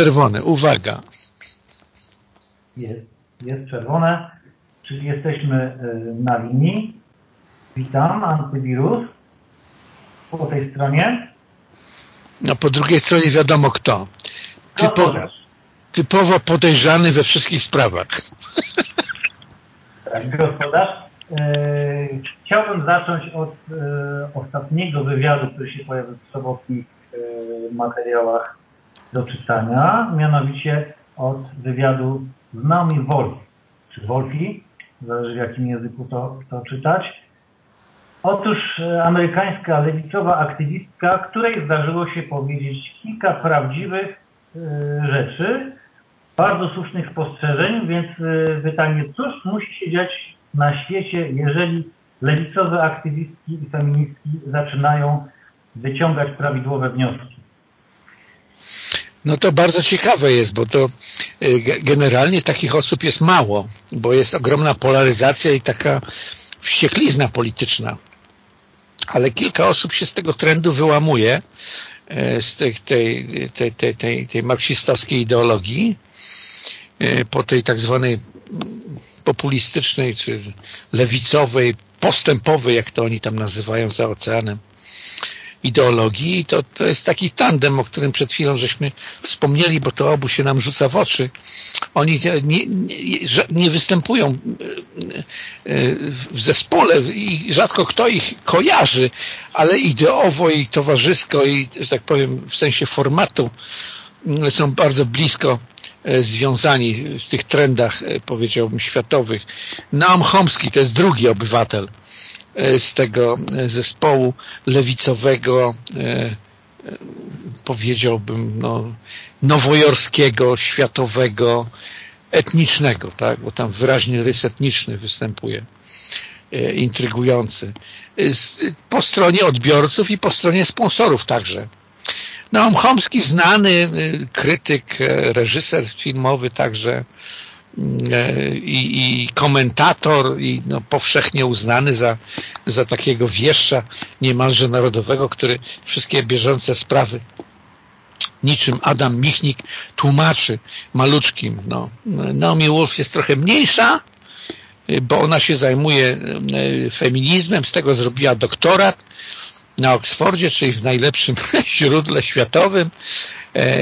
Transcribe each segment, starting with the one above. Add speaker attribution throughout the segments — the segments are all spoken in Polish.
Speaker 1: Czerwone, uwaga.
Speaker 2: Jest, jest czerwone, czyli jesteśmy na linii. Witam, antywirus. Po tej stronie.
Speaker 1: No po drugiej stronie wiadomo kto.
Speaker 2: Typo,
Speaker 1: typowo podejrzany we wszystkich sprawach.
Speaker 2: Tak, gospodarz. Chciałbym zacząć od ostatniego wywiadu, który się pojawił w sobotnich materiałach do czytania, mianowicie od wywiadu z Naomi Wolf, czy Wolfi, zależy w jakim języku to, to czytać. Otóż amerykańska lewicowa aktywistka, której zdarzyło się powiedzieć kilka prawdziwych rzeczy, bardzo słusznych spostrzeżeń, więc pytanie, cóż musi się dziać na świecie, jeżeli lewicowe aktywistki i feministki zaczynają wyciągać prawidłowe wnioski?
Speaker 1: No to bardzo ciekawe jest, bo to generalnie takich osób jest mało, bo jest ogromna polaryzacja i taka wścieklizna polityczna. Ale kilka osób się z tego trendu wyłamuje, z tej, tej, tej, tej, tej, tej marksistowskiej ideologii, po tej tak zwanej populistycznej, czy lewicowej, postępowej, jak to oni tam nazywają za oceanem, ideologii i to, to jest taki tandem, o którym przed chwilą żeśmy wspomnieli, bo to obu się nam rzuca w oczy. Oni nie, nie, nie występują w zespole i rzadko kto ich kojarzy, ale ideowo i towarzysko i, że tak powiem, w sensie formatu są bardzo blisko związani w tych trendach, powiedziałbym, światowych. Naum Chomsky to jest drugi obywatel z tego zespołu lewicowego, powiedziałbym, no, nowojorskiego, światowego, etnicznego, tak? bo tam wyraźnie rys etniczny występuje, intrygujący. Po stronie odbiorców i po stronie sponsorów także. Naum Chomsky znany krytyk, reżyser filmowy także i, i komentator i no, powszechnie uznany za, za takiego wieszcza niemalże narodowego, który wszystkie bieżące sprawy niczym Adam Michnik tłumaczy maluczkim. No. Naomi Wolf jest trochę mniejsza, bo ona się zajmuje feminizmem, z tego zrobiła doktorat na Oksfordzie, czyli w najlepszym źródle światowym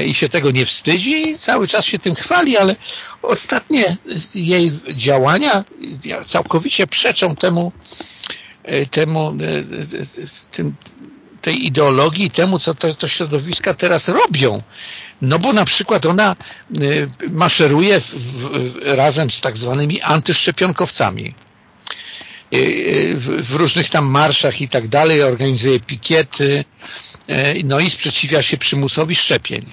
Speaker 1: i się tego nie wstydzi i cały czas się tym chwali, ale ostatnie jej działania całkowicie przeczą temu, temu tym, tej ideologii temu, co to środowiska teraz robią. No bo na przykład ona maszeruje w, w, razem z tak zwanymi antyszczepionkowcami w, w różnych tam marszach i tak dalej, organizuje pikiety, no i sprzeciwia się przymusowi szczepień.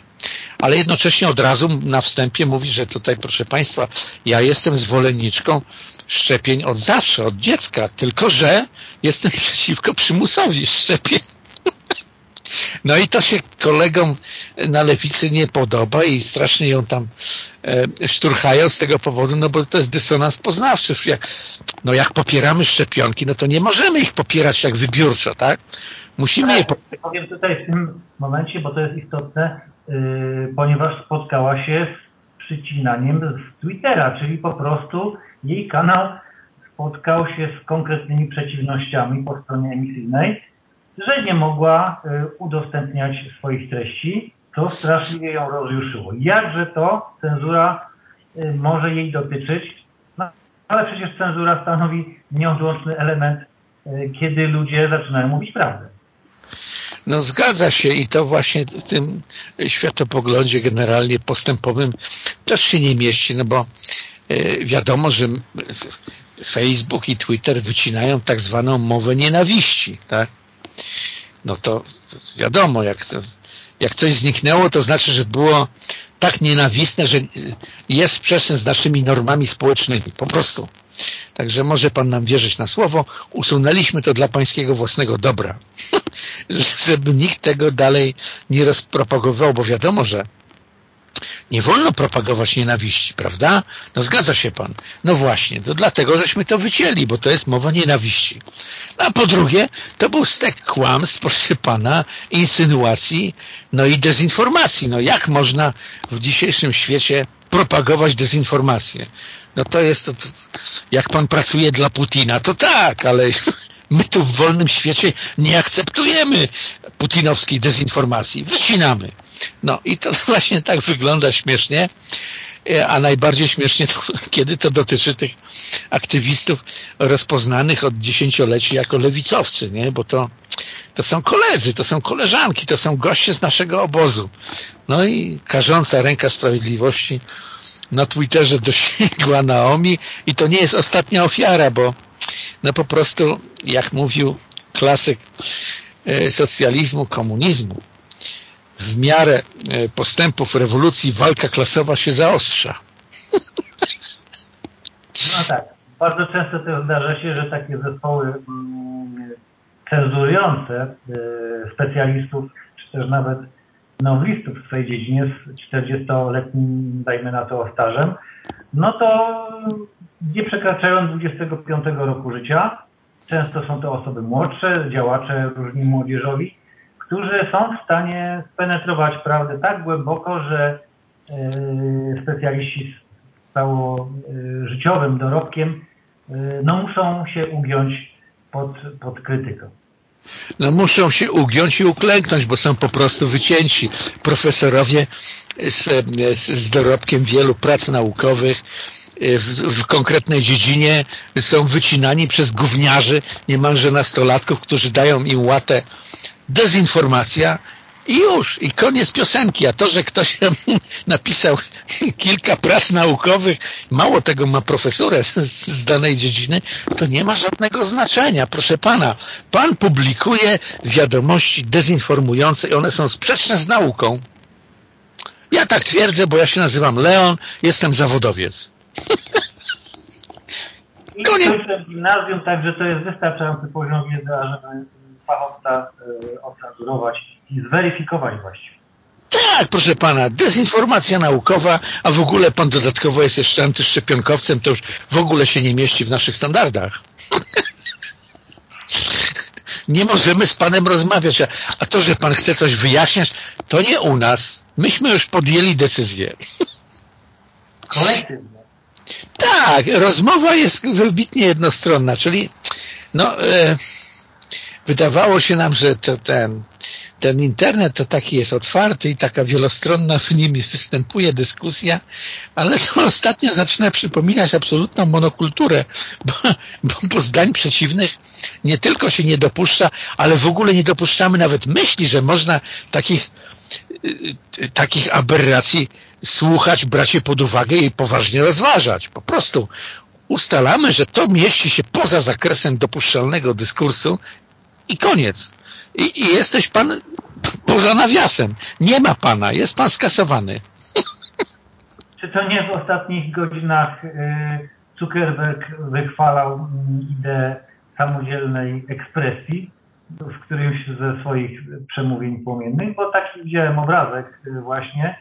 Speaker 1: Ale jednocześnie od razu na wstępie mówi, że tutaj, proszę Państwa, ja jestem zwolenniczką szczepień od zawsze, od dziecka, tylko że jestem przeciwko przymusowi szczepień. No i to się kolegom na lewicy nie podoba i strasznie ją tam e, szturchają z tego powodu, no bo to jest dysonans poznawczy. Jak, no jak popieramy szczepionki, no to nie możemy ich popierać tak wybiórczo, tak? Musimy je...
Speaker 2: Tak, powiem tutaj w tym momencie, bo to jest istotne, yy, ponieważ spotkała się z przycinaniem z Twittera, czyli po prostu jej kanał spotkał się z konkretnymi przeciwnościami po stronie emisyjnej, że nie mogła y, udostępniać swoich treści, to straszliwie ją rozjuszyło. Jakże to cenzura y, może jej dotyczyć? No, ale przecież cenzura stanowi nieodłączny element, y, kiedy ludzie zaczynają mówić prawdę.
Speaker 1: No zgadza się i to właśnie w tym światopoglądzie generalnie postępowym też się nie mieści, no bo wiadomo, że Facebook i Twitter wycinają tak zwaną mowę nienawiści, tak? No to, wiadomo, jak, to, jak coś zniknęło, to znaczy, że było tak nienawistne, że jest sprzeczne z naszymi normami społecznymi, po prostu. Także może Pan nam wierzyć na słowo, usunęliśmy to dla Pańskiego własnego dobra, żeby nikt tego dalej nie rozpropagował, bo wiadomo, że nie wolno propagować nienawiści, prawda? No zgadza się pan. No właśnie, to dlatego żeśmy to wycięli, bo to jest mowa nienawiści. A po drugie, to był stek kłamstw, proszę pana, insynuacji, no i dezinformacji. No jak można w dzisiejszym świecie propagować dezinformację? No to jest, to, to, jak pan pracuje dla Putina, to tak, ale My tu w wolnym świecie nie akceptujemy putinowskiej dezinformacji. Wycinamy. No i to właśnie tak wygląda śmiesznie, a najbardziej śmiesznie to, kiedy to dotyczy tych aktywistów rozpoznanych od dziesięcioleci jako lewicowcy, nie? bo to, to są koledzy, to są koleżanki, to są goście z naszego obozu. No i karząca ręka sprawiedliwości na Twitterze dosięgła Naomi i to nie jest ostatnia ofiara, bo no po prostu, jak mówił klasyk e, socjalizmu, komunizmu, w miarę e, postępów rewolucji walka klasowa się zaostrza.
Speaker 2: No tak. Bardzo często też zdarza się, że takie zespoły mm, cenzurujące e, specjalistów, czy też nawet nowelistów w swojej dziedzinie z 40-letnim, dajmy na to, stażem, no to nie przekraczają 25 roku życia. Często są to osoby młodsze, działacze różni młodzieżowi, którzy są w stanie spenetrować prawdę tak głęboko, że e, specjaliści z całożyciowym dorobkiem e, no muszą się ugiąć pod, pod krytyką.
Speaker 1: No muszą się ugiąć i uklęknąć, bo są po prostu wycięci. Profesorowie z, z, dorobkiem wielu prac naukowych, w, w, konkretnej dziedzinie są wycinani przez gówniarzy, niemalże nastolatków, którzy dają im łatę dezinformacja i już, i koniec piosenki. A to, że ktoś napisał kilka prac naukowych, mało tego ma profesurę z, danej dziedziny, to nie ma żadnego znaczenia. Proszę pana, pan publikuje wiadomości dezinformujące i one są sprzeczne z nauką. Ja tak twierdzę, bo ja się nazywam Leon, jestem zawodowiec.
Speaker 2: I skończyłem gimnazjum, także to jest wystarczający poziom wiedzy, żeby fachowca y, ocenzurować i zweryfikować właściwie.
Speaker 1: Tak, proszę pana, dezinformacja naukowa, a w ogóle pan dodatkowo jest jeszcze antyszczepionkowcem, to już w ogóle się nie mieści w naszych standardach. nie możemy z panem rozmawiać, a to, że pan chce coś wyjaśniać, to nie u nas. Myśmy już podjęli decyzję.
Speaker 2: Kolektywnie.
Speaker 1: Tak, rozmowa jest wybitnie jednostronna, czyli no, e, wydawało się nam, że to, ten, ten internet to taki jest otwarty i taka wielostronna w nim występuje dyskusja, ale to ostatnio zaczyna przypominać absolutną monokulturę, bo, bo, zdań przeciwnych nie tylko się nie dopuszcza, ale w ogóle nie dopuszczamy nawet myśli, że można takich y, y, takich aberracji słuchać, brać je pod uwagę i poważnie rozważać. Po prostu ustalamy, że to mieści się poza zakresem dopuszczalnego dyskursu i koniec. I, i jesteś pan poza nawiasem. Nie ma pana, jest pan skasowany.
Speaker 2: Czy to nie w ostatnich godzinach y, Zuckerberg wychwalał mm, ideę samodzielnej ekspresji w którymś ze swoich przemówień płomiennych, bo taki widziałem obrazek y, właśnie,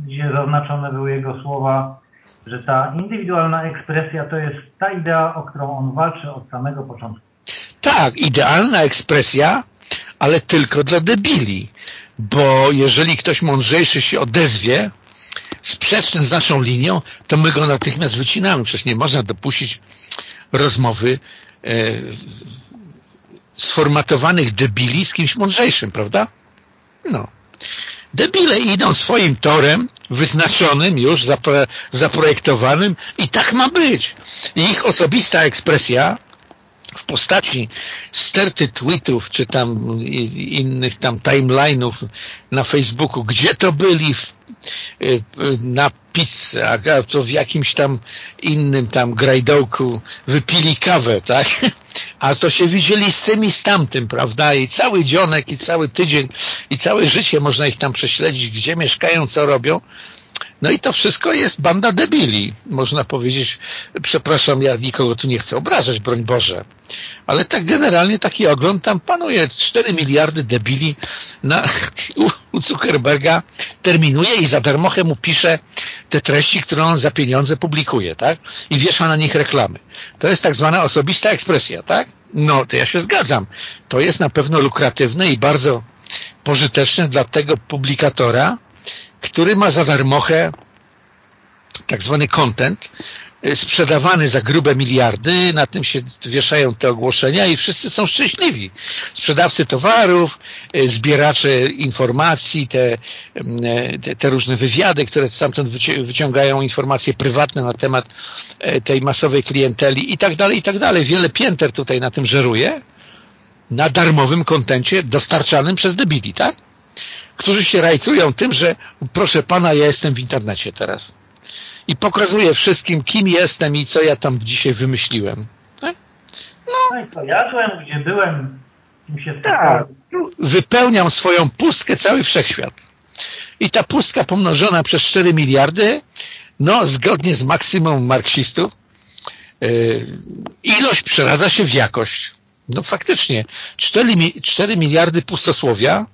Speaker 2: gdzie zaznaczone były jego słowa, że ta indywidualna ekspresja to jest ta idea, o którą on walczy od samego początku.
Speaker 1: Tak, idealna ekspresja, ale tylko dla debili, bo jeżeli ktoś mądrzejszy się odezwie, sprzeczny z naszą linią, to my go natychmiast wycinamy. Przecież nie można dopuścić rozmowy e, sformatowanych debili z kimś mądrzejszym, prawda? No. Debile idą swoim torem, wyznaczonym już, zapro, zaprojektowanym i tak ma być. Ich osobista ekspresja w postaci sterty tweetów, czy tam innych tam timeline'ów na Facebooku, gdzie to byli w, y, na pizzę, a to w jakimś tam innym tam grajdołku wypili kawę, tak? A to się widzieli z tym i z tamtym, prawda? I cały dzionek, i cały tydzień, i całe życie można ich tam prześledzić, gdzie mieszkają, co robią. No i to wszystko jest banda debili. Można powiedzieć, przepraszam, ja nikogo tu nie chcę obrażać, broń Boże. Ale tak generalnie taki ogląd tam panuje. 4 miliardy debili na, u, Zuckerberga terminuje i za darmochę mu pisze te treści, które on za pieniądze publikuje, tak? I wiesza na nich reklamy. To jest tak zwana osobista ekspresja, tak? No, to ja się zgadzam. To jest na pewno lukratywne i bardzo pożyteczne dla tego publikatora, który ma za darmochę tak zwany content y, sprzedawany za grube miliardy, na tym się wieszają te ogłoszenia i wszyscy są szczęśliwi. Sprzedawcy towarów, y, zbieracze informacji, te, y, te, te różne wywiady, które stamtąd wyciągają informacje prywatne na temat tej masowej klienteli i tak dalej, i tak dalej. Wiele pięter tutaj na tym żeruje, na darmowym kontencie dostarczanym przez debili, tak? Którzy się rajcują tym, że proszę pana, ja jestem w internecie teraz. I pokazuję wszystkim, kim jestem i co ja tam dzisiaj wymyśliłem. Tak?
Speaker 2: No. no i co jadłem, gdzie byłem, kim się
Speaker 1: tak. Wypełniam swoją pustkę cały wszechświat. I ta pustka pomnożona przez 4 miliardy, no zgodnie z maksymum marksistów, yy, ilość przeradza się w jakość. No faktycznie, 4, 4 miliardy pustosłowia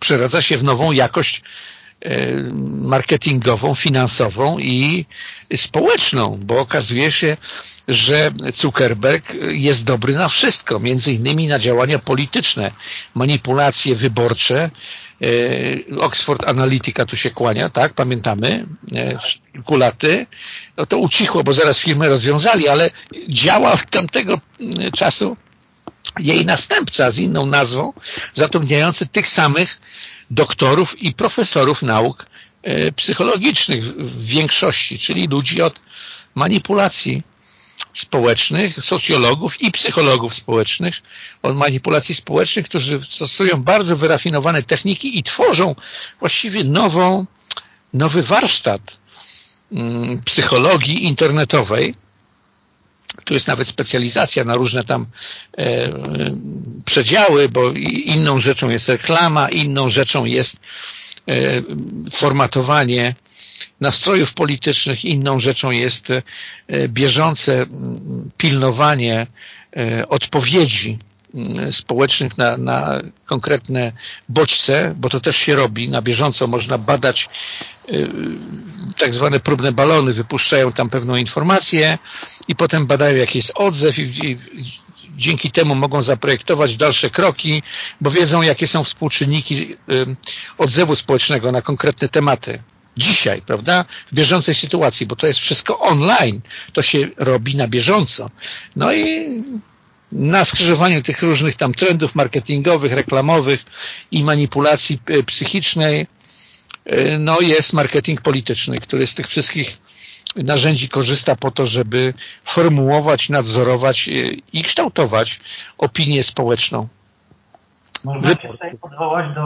Speaker 1: przeradza się w nową jakość e, marketingową, finansową i społeczną, bo okazuje się, że Zuckerberg jest dobry na wszystko, między innymi na działania polityczne, manipulacje wyborcze. E, Oxford Analytica tu się kłania, tak, pamiętamy, e, kulaty. No to ucichło, bo zaraz firmę rozwiązali, ale działa od tamtego czasu jej następca z inną nazwą, zatrudniający tych samych doktorów i profesorów nauk e, psychologicznych w większości, czyli ludzi od manipulacji społecznych, socjologów i psychologów społecznych, od manipulacji społecznych, którzy stosują bardzo wyrafinowane techniki i tworzą właściwie nową, nowy warsztat mm, psychologii internetowej, tu jest nawet specjalizacja na różne tam e, przedziały, bo inną rzeczą jest reklama, inną rzeczą jest e, formatowanie nastrojów politycznych, inną rzeczą jest e, bieżące pilnowanie e, odpowiedzi społecznych na, na konkretne bodźce, bo to też się robi, na bieżąco można badać y, tak zwane próbne balony, wypuszczają tam pewną informację i potem badają jaki jest odzew i, i dzięki temu mogą zaprojektować dalsze kroki, bo wiedzą jakie są współczynniki y, odzewu społecznego na konkretne tematy. Dzisiaj, prawda, w bieżącej sytuacji, bo to jest wszystko online, to się robi na bieżąco. No i na skrzyżowaniu tych różnych tam trendów marketingowych, reklamowych i manipulacji e, psychicznej e, no jest marketing polityczny, który z tych wszystkich narzędzi korzysta po to, żeby formułować, nadzorować e, i kształtować opinię społeczną.
Speaker 2: Można się tutaj odwołać do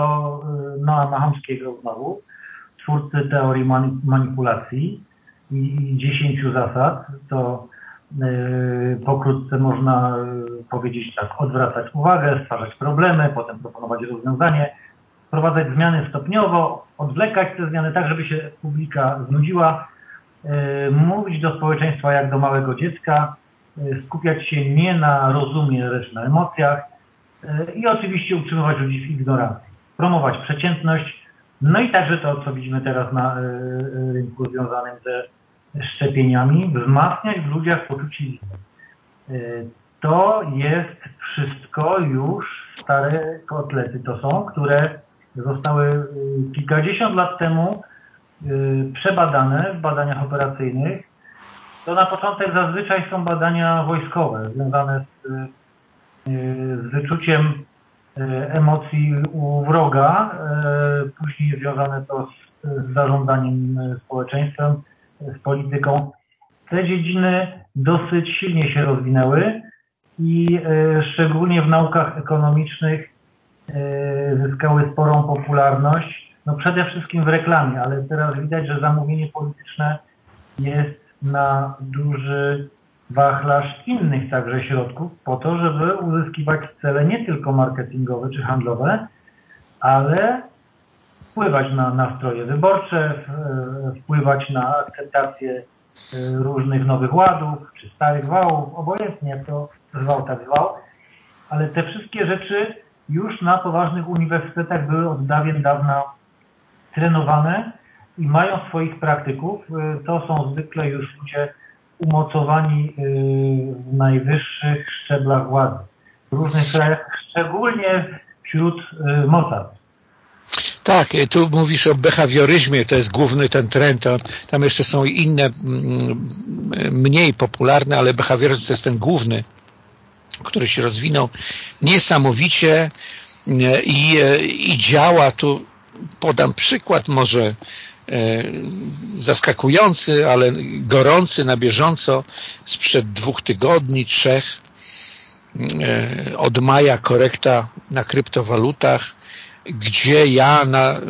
Speaker 2: Noa Machamskiego znowu, twórcy teorii manipulacji i dziesięciu zasad, to pokrótce można e, powiedzieć tak, odwracać uwagę, stwarzać problemy, potem proponować rozwiązanie, wprowadzać zmiany stopniowo, odwlekać te zmiany tak, żeby się publika znudziła, e, mówić do społeczeństwa jak do małego dziecka, skupiać się nie na rozumie, lecz na emocjach i oczywiście utrzymywać ludzi w ignorancji, promować przeciętność, no i także to, co widzimy teraz na rynku związanym ze szczepieniami wzmacniać w ludziach poczucie winy. To jest wszystko już stare kotlety to są, które zostały y, kilkadziesiąt lat temu y, przebadane w badaniach operacyjnych. To na początek zazwyczaj są badania wojskowe związane z, z wyczuciem emocji u wroga, później związane to z, z zarządzaniem społeczeństwem, z polityką. Te dziedziny dosyć silnie się rozwinęły i e, szczególnie w naukach ekonomicznych e, zyskały sporą popularność. No przede wszystkim w reklamie, ale teraz widać, że zamówienie polityczne jest na duży wachlarz innych także środków po to, żeby uzyskiwać cele nie tylko marketingowe czy handlowe, ale wpływać na nastroje wyborcze, wpływać na akceptację różnych nowych ładów, czy starych wałów, obojętnie to zwał, tak zwał, ale te wszystkie rzeczy już na poważnych uniwersytetach były od dawien dawna trenowane i mają swoich praktyków. To są zwykle już ludzie umocowani w najwyższych szczeblach władzy, w różnych krajach, szczególnie wśród mocarstw.
Speaker 1: Tak, tu mówisz o behawioryzmie, to jest główny ten trend, tam jeszcze są inne mm, mniej popularne, ale behawioryzm to jest ten główny, który się rozwinął niesamowicie e, i, e, i działa. Tu, podam przykład może e, zaskakujący, ale gorący na bieżąco sprzed dwóch tygodni, trzech od maja korekta na kryptowalutach gdzie ja na,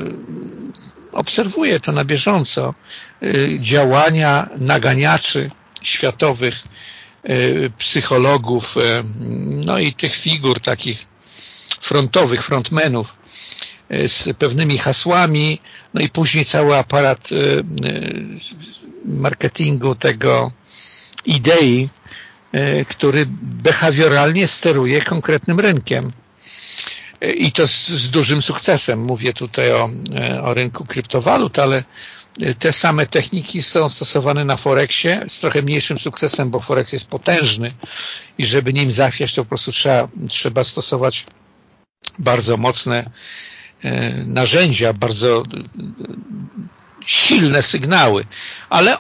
Speaker 1: obserwuję to na bieżąco, y, działania naganiaczy światowych, y, psychologów, y, no i tych figur takich frontowych, frontmenów z pewnymi hasłami, no i później cały aparat marketingu tego idei, który behawioralnie steruje konkretnym rynkiem i to z, z, dużym sukcesem. Mówię tutaj o, e, o rynku kryptowalut, ale e, te same techniki są stosowane na Forexie z trochę mniejszym sukcesem, bo Forex jest potężny i żeby nim zafiać, to po prostu trzeba, trzeba stosować bardzo mocne e, narzędzia, bardzo silne sygnały, ale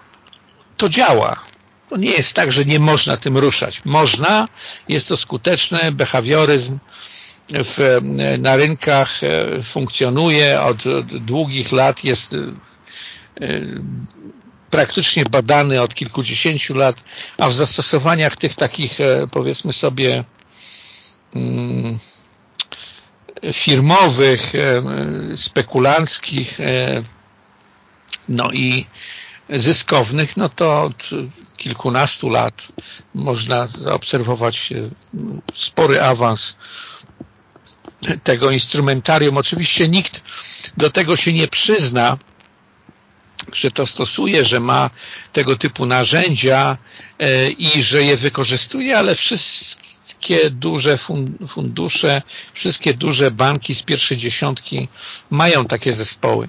Speaker 1: to działa. To nie jest tak, że nie można tym ruszać. Można, jest to skuteczne, behawioryzm, w, na rynkach e, funkcjonuje od, od długich lat, jest e, praktycznie badany od kilkudziesięciu lat, a w zastosowaniach tych takich e, powiedzmy sobie mm, firmowych, spekulanckich no i zyskownych, no to od kilkunastu lat można zaobserwować spory awans tego instrumentarium. Oczywiście nikt do tego się nie przyzna, że to stosuje, że ma tego typu narzędzia e, i że je wykorzystuje, ale wszystkie duże fundusze, wszystkie duże banki z pierwszej dziesiątki mają takie zespoły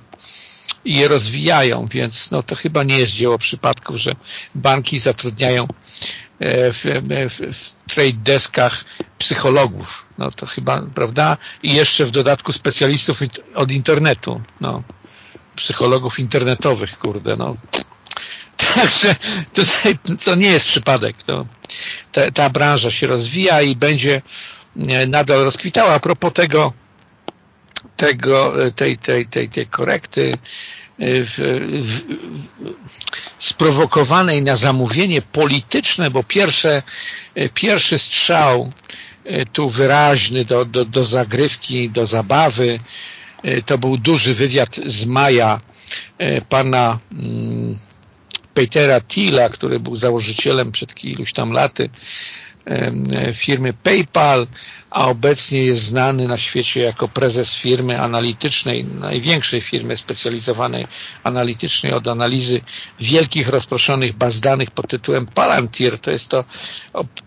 Speaker 1: i je rozwijają, więc no to chyba nie jest dzieło przypadków, że banki zatrudniają E, w, w, w trade deskach psychologów. No to chyba, prawda? I jeszcze w dodatku specjalistów od internetu. No. Psychologów internetowych, kurde, no. Także tutaj to nie jest przypadek. To, ta, ta branża się rozwija i będzie e, nadal rozkwitała. A propos tego, tego e, tej, tej, tej, tej korekty w, w, sprowokowanej na zamówienie polityczne, bo pierwsze, pierwszy strzał e, tu wyraźny do, do, do zagrywki, do zabawy, e, to był duży wywiad z maja e, pana mm, Petera Thiela, który był założycielem przed iluś tam laty firmy PayPal, a obecnie jest znany na świecie jako prezes firmy analitycznej, największej firmy specjalizowanej analitycznej od analizy wielkich rozproszonych baz danych pod tytułem Palantir. To jest to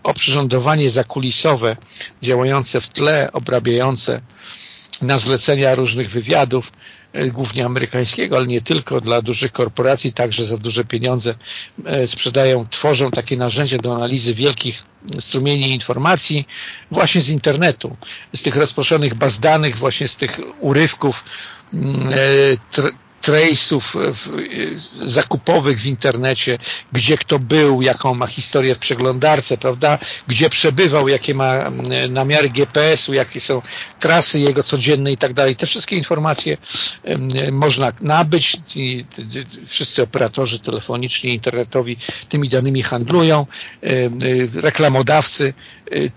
Speaker 1: oprzyrządowanie zakulisowe działające w tle, obrabiające na zlecenia różnych wywiadów, e, głównie amerykańskiego, ale nie tylko, dla dużych korporacji, także za duże pieniądze e, sprzedają, tworzą takie narzędzia do analizy wielkich strumieni informacji właśnie z internetu, z tych rozproszonych baz danych, właśnie z tych urywków mm, e, trace'ów zakupowych w internecie, gdzie kto był, jaką ma historię w przeglądarce, prawda, gdzie przebywał, jakie ma namiary GPS-u, jakie są trasy jego codzienne i tak dalej. Te wszystkie informacje można nabyć wszyscy operatorzy telefoniczni, internetowi tymi danymi handlują, reklamodawcy y,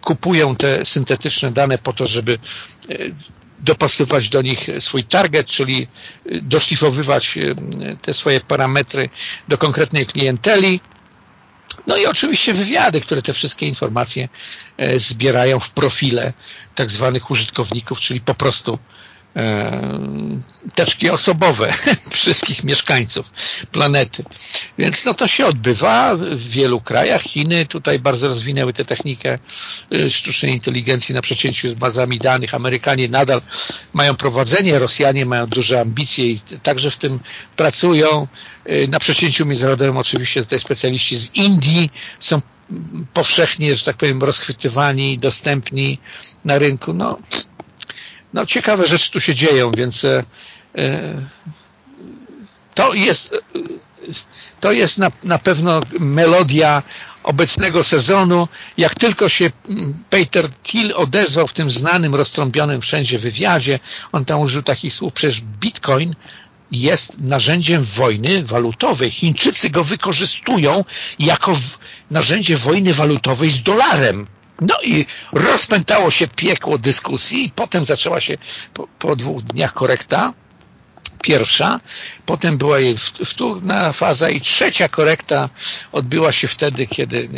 Speaker 1: kupują te syntetyczne dane po to, żeby dopasować do nich swój target, czyli doszlifowywać e, te swoje parametry do konkretnej klienteli. No i oczywiście wywiady, które te wszystkie informacje e, zbierają w profile tak zwanych użytkowników, czyli po prostu teczki osobowe wszystkich mieszkańców planety. Więc no to się odbywa w wielu krajach. Chiny tutaj bardzo rozwinęły tę technikę y, sztucznej inteligencji na przecięciu z bazami danych. Amerykanie nadal mają prowadzenie, Rosjanie mają duże ambicje i także w tym pracują. Y, na przecięciu międzynarodowym oczywiście tutaj specjaliści z Indii są powszechnie, że tak powiem, rozchwytywani, dostępni na rynku. No, no ciekawe rzeczy tu się dzieją, więc e, e, to jest to jest na, na pewno melodia obecnego sezonu. Jak tylko się Peter Thiel odezwał w tym znanym, roztrąbionym wszędzie wywiadzie, on tam użył takich słów, przecież bitcoin jest narzędziem wojny walutowej. Chińczycy go wykorzystują jako narzędzie wojny walutowej z dolarem. No i rozpętało się piekło dyskusji i potem zaczęła się po, po dwóch dniach korekta pierwsza, potem była jej wtórna faza i trzecia korekta odbyła się wtedy, kiedy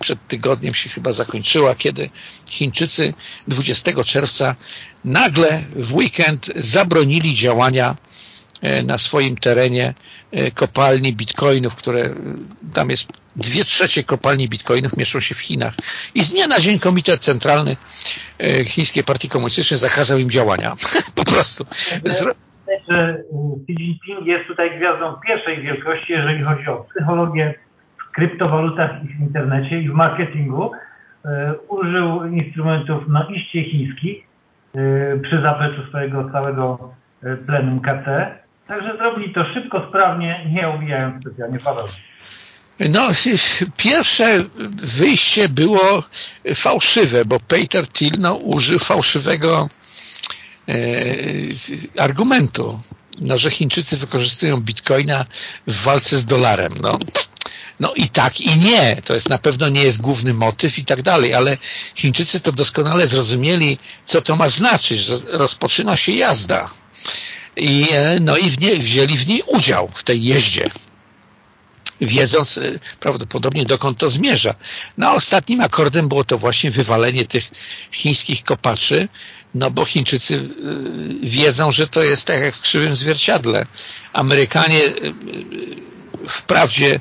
Speaker 1: przed tygodniem się chyba zakończyła, kiedy Chińczycy 20 czerwca nagle w weekend zabronili działania na swoim terenie e, kopalni bitcoinów, które tam jest dwie trzecie kopalni bitcoinów mieszczą się w Chinach. I z dnia na dzień Komitet Centralny e, Chińskiej Partii Komunistycznej zakazał im działania. po prostu.
Speaker 2: że Xi Jinping jest tutaj gwiazdą pierwszej wielkości, jeżeli chodzi o psychologię w kryptowalutach i w internecie i w marketingu. E, użył instrumentów no iście chińskich e, przy zapleczu swojego całego plenum KC. Także zrobili to szybko, sprawnie, nie obijając specjalnie Paweł.
Speaker 1: No, pierwsze wyjście było fałszywe, bo Peter Thiel no, użył fałszywego e, argumentu, no, że Chińczycy wykorzystują bitcoina w walce z dolarem. No. No i tak i nie, to jest na pewno nie jest główny motyw i tak dalej, ale Chińczycy to doskonale zrozumieli, co to ma znaczyć, że rozpoczyna się jazda. I, e, no i w nie, wzięli w niej udział, w tej jeździe wiedząc y, prawdopodobnie dokąd to zmierza. No ostatnim akordem było to właśnie wywalenie tych chińskich kopaczy, no bo Chińczycy y, wiedzą, że to jest tak jak w krzywym zwierciadle. Amerykanie wprawdzie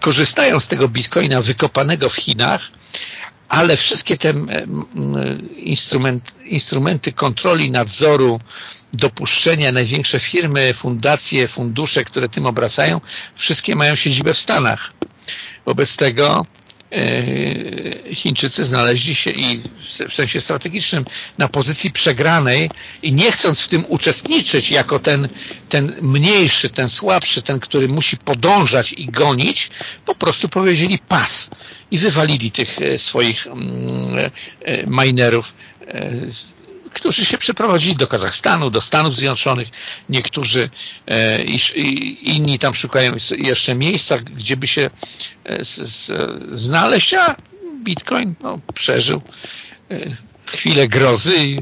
Speaker 1: korzystają z tego bitcoina wykopanego w Chinach, ale wszystkie te instrument, instrumenty kontroli, nadzoru, dopuszczenia, największe firmy, fundacje, fundusze, które tym obracają, wszystkie mają siedzibę w Stanach. Wobec tego Chińczycy znaleźli się i w sensie strategicznym na pozycji przegranej i nie chcąc w tym uczestniczyć jako ten, ten mniejszy, ten słabszy, ten, który musi podążać i gonić, po prostu powiedzieli pas i wywalili tych e, swoich mm, e, minerów którzy się przeprowadzili do Kazachstanu, do Stanów Zjednoczonych, niektórzy e, inni tam szukają jeszcze miejsca, gdzie by się e, znaleźć, a Bitcoin no, przeżył e, chwilę grozy i,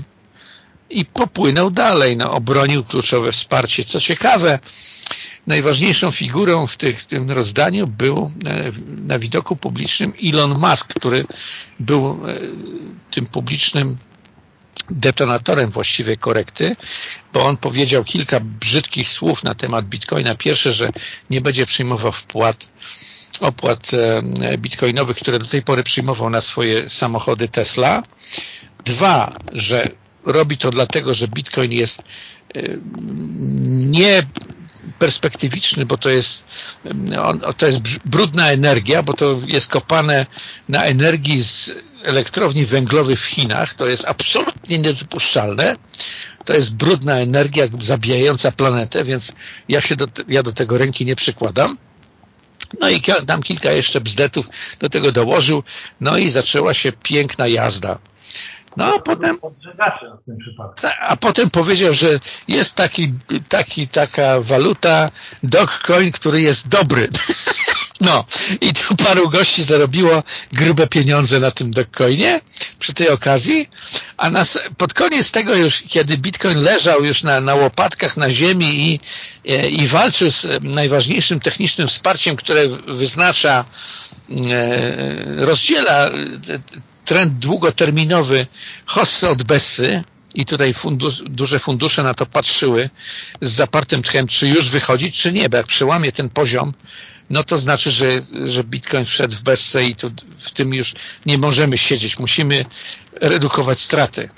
Speaker 1: i popłynął dalej, no, obronił kluczowe wsparcie. Co ciekawe, najważniejszą figurą w, tych, tym rozdaniu był na widoku publicznym Elon Musk, który był tym publicznym detonatorem właściwej korekty, bo on powiedział kilka brzydkich słów na temat bitcoina. Pierwsze, że nie będzie przyjmował wpłat opłat e, bitcoinowych, które do tej pory przyjmował na swoje samochody Tesla. Dwa, że robi to dlatego, że bitcoin jest e, nie perspektywiczny, bo to jest, on, to jest brudna energia, bo to jest kopane na energii z elektrowni węglowych w Chinach. To jest absolutnie niedopuszczalne. To jest brudna energia zabijająca planetę, więc ja się do, ja do tego ręki nie przykładam. No i tam kilka jeszcze bzdetów do tego dołożył. No i zaczęła się piękna jazda. No a potem, a potem powiedział, że jest taki, taki, taka waluta Dogcoin, który jest dobry. No i tu paru gości zarobiło grube pieniądze na tym Dogcoinie przy tej okazji, a nas, pod koniec tego już, kiedy Bitcoin leżał już na, na łopatkach na ziemi i, i walczył z najważniejszym technicznym wsparciem, które wyznacza e, rozdziela trend długoterminowy hossy od Bessy, i tutaj duże fundusze na to patrzyły z zapartym tchem, czy już wychodzić, czy nie, bo jak przełamie ten poziom, no to znaczy, że, że Bitcoin wszedł w bezce i w tym już nie możemy siedzieć, musimy redukować straty.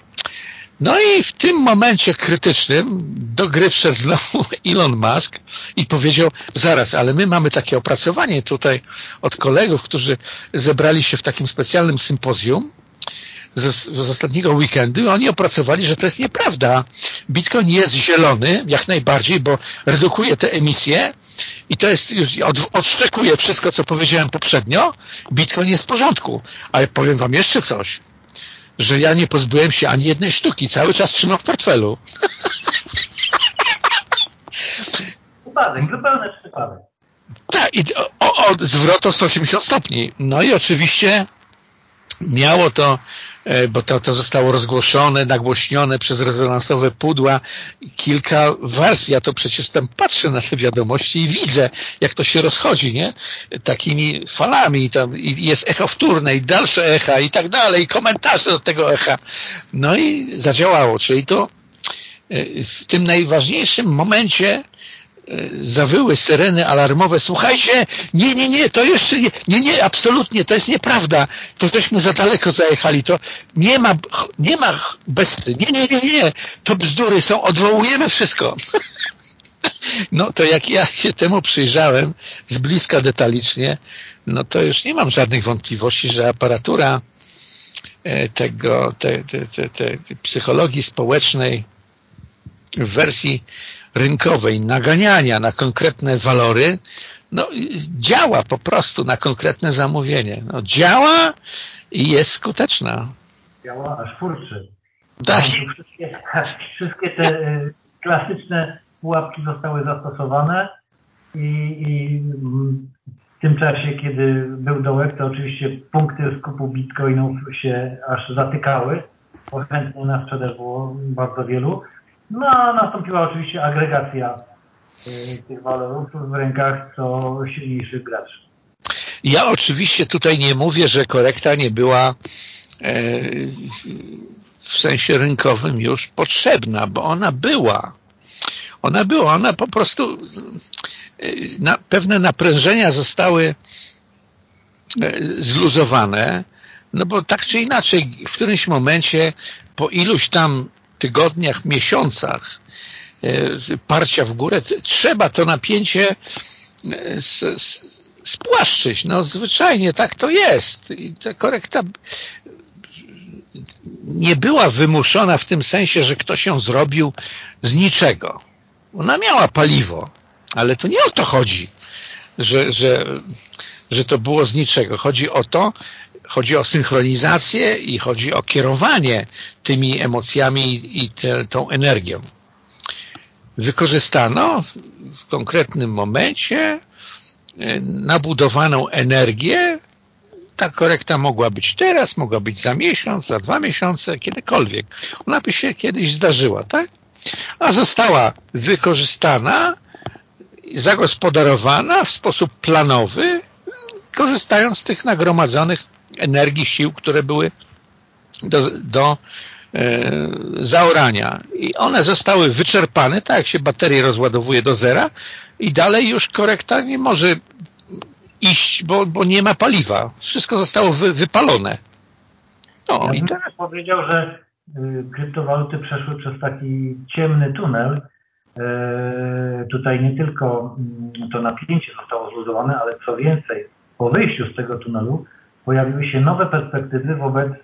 Speaker 1: No i w tym momencie krytycznym do gry wszedł znowu Elon Musk i powiedział, zaraz, ale my mamy takie opracowanie tutaj od kolegów, którzy zebrali się w takim specjalnym sympozjum z, z ostatniego weekendu, oni opracowali, że to jest nieprawda. Bitcoin jest zielony, jak najbardziej, bo redukuje te emisje i to jest już, od, odszczekuje wszystko, co powiedziałem poprzednio. Bitcoin jest w porządku. Ale powiem wam jeszcze coś że ja nie pozbyłem się ani jednej sztuki, cały czas trzymam w portfelu.
Speaker 2: Przypadek, zupełny przypadek.
Speaker 1: Tak, i o, o, zwrot o 180 stopni. No i oczywiście miało to, e, bo to, to zostało rozgłoszone, nagłośnione przez rezonansowe pudła, kilka wersji. Ja to przecież tam patrzę na te wiadomości i widzę, jak to się rozchodzi, nie? Takimi falami. Tam i jest echo wtórne i dalsze echa i tak dalej, i komentarze do tego echa. No i zadziałało, czyli to e, w tym najważniejszym momencie zawyły syreny alarmowe, słuchajcie, nie, nie, nie, to jeszcze nie, nie, nie, absolutnie, to jest nieprawda, to żeśmy za daleko zajechali, to nie ma, nie ma bez, nie, nie, nie, nie, to bzdury są, odwołujemy wszystko. No to jak ja się temu przyjrzałem z bliska detalicznie, no to już nie mam żadnych wątpliwości, że aparatura e, tego, te, te, te, te psychologii społecznej w wersji rynkowej, naganiania na konkretne walory, no, działa po prostu na konkretne zamówienie. No, działa i jest skuteczna.
Speaker 2: Działa aż furczy.
Speaker 1: Tak.
Speaker 2: Wszystkie, wszystkie te e, klasyczne pułapki zostały zastosowane i, i w tym czasie, kiedy był dołek, to oczywiście punkty skupu bitcoinów się aż zatykały, bo chętnie na sprzedaż było bardzo wielu. No a nastąpiła oczywiście agregacja y, tych walorów w rękach co silniejszych graczy.
Speaker 1: Ja oczywiście tutaj nie mówię, że korekta nie była e, w sensie rynkowym już potrzebna, bo ona była. Ona była, ona po prostu e, na, pewne naprężenia zostały e, zluzowane, no bo tak czy inaczej w którymś momencie po iluś tam tygodniach, miesiącach e, parcia w górę, trzeba to napięcie e, spłaszczyć. No zwyczajnie tak to jest. I ta korekta nie była wymuszona w tym sensie, że ktoś ją zrobił z niczego. Ona miała paliwo, ale to nie o to chodzi, że, że, że to było z niczego. Chodzi o to, chodzi o synchronizację i chodzi o kierowanie tymi emocjami i te, tą energią. Wykorzystano w konkretnym momencie e, nabudowaną energię. Ta korekta mogła być teraz, mogła być za miesiąc, za dwa miesiące, kiedykolwiek. Ona by się kiedyś zdarzyła, tak? A została wykorzystana, zagospodarowana w sposób planowy, korzystając z tych nagromadzonych energii, sił, które były do, do e, zaorania. I one zostały wyczerpane, tak jak się baterie rozładowuje do zera i dalej już korekta nie może iść, bo, bo nie ma paliwa. Wszystko zostało wy, wypalone.
Speaker 2: No, ja i tak. powiedział, że y, kryptowaluty przeszły przez taki ciemny tunel. E, tutaj nie tylko mm, to napięcie zostało zluzowane, ale co więcej, po wyjściu z tego tunelu pojawiły się nowe perspektywy wobec e,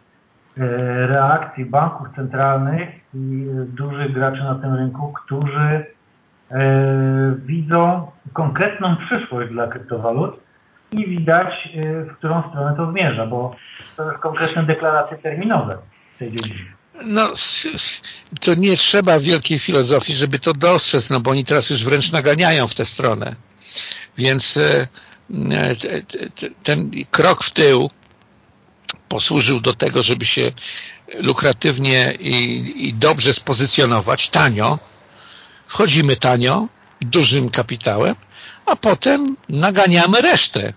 Speaker 2: reakcji banków centralnych i dużych graczy na tym rynku, którzy e, widzą konkretną przyszłość dla kryptowalut i widać, e, w którą stronę to zmierza, bo to jest konkretne deklaracje terminowe w tej dziedzinie.
Speaker 1: No, to nie trzeba wielkiej filozofii, żeby to dostrzec, no bo oni teraz już wręcz naganiają w tę stronę. Więc ten krok w tył posłużył do tego, żeby się lukratywnie i, i dobrze spozycjonować, tanio. Wchodzimy tanio, dużym kapitałem, a potem naganiamy resztę.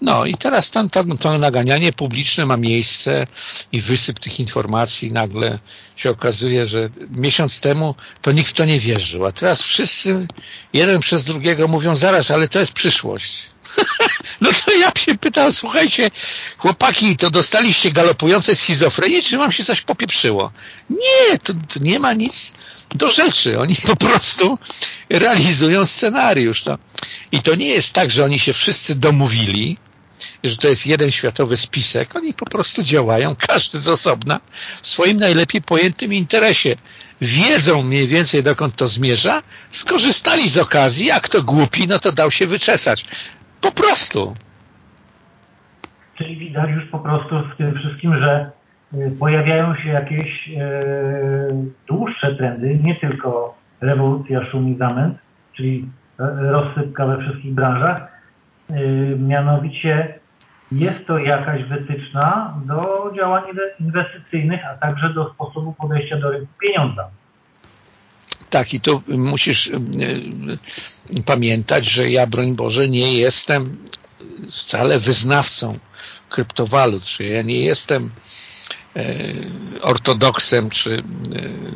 Speaker 1: No i teraz tam, tam, to naganianie publiczne ma miejsce i wysyp tych informacji nagle się okazuje, że miesiąc temu to nikt w to nie wierzył, a teraz wszyscy jeden przez drugiego mówią zaraz, ale to jest przyszłość. no to ja się pytam, słuchajcie, chłopaki, to dostaliście galopujące schizofrenię, czy wam się coś popieprzyło? Nie, to, to nie ma nic do rzeczy. Oni po prostu realizują scenariusz. No. I to nie jest tak, że oni się wszyscy domówili, że to jest jeden światowy spisek. Oni po prostu działają, każdy z osobna, w swoim najlepiej pojętym interesie. Wiedzą mniej więcej, dokąd to zmierza, skorzystali z okazji, jak to głupi, no to dał się wyczesać. Po prostu.
Speaker 2: Czyli widać już po prostu w tym wszystkim, że y, pojawiają się jakieś e, dłuższe trendy, nie tylko rewolucja, szum i zamęt, czyli rozsypka we wszystkich branżach, Y, mianowicie jest to jakaś wytyczna do działań inwestycyjnych, a także do sposobu podejścia do rynku pieniądza.
Speaker 1: Tak, i tu musisz y, y, pamiętać, że ja, broń Boże, nie jestem wcale wyznawcą kryptowalut, ja nie jestem ortodoksem czy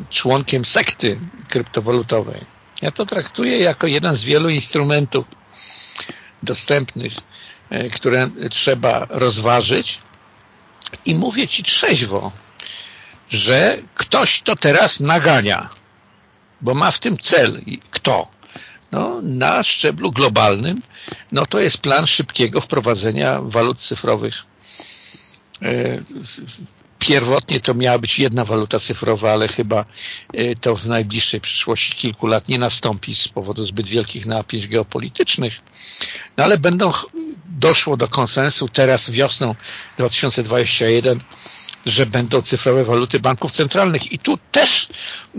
Speaker 1: członkiem sekty kryptowalutowej. Ja to traktuję jako jeden z wielu instrumentów dostępnych, e, które trzeba rozważyć i mówię Ci trzeźwo, że ktoś to teraz nagania, bo ma w tym cel. Kto? No, na szczeblu globalnym no to jest plan szybkiego wprowadzenia walut cyfrowych e, Pierwotnie to miała być jedna waluta cyfrowa, ale chyba e, to w najbliższej przyszłości kilku lat nie nastąpi z powodu zbyt wielkich napięć geopolitycznych. No ale będą doszło do konsensu teraz wiosną 2021 że będą cyfrowe waluty banków centralnych. I tu też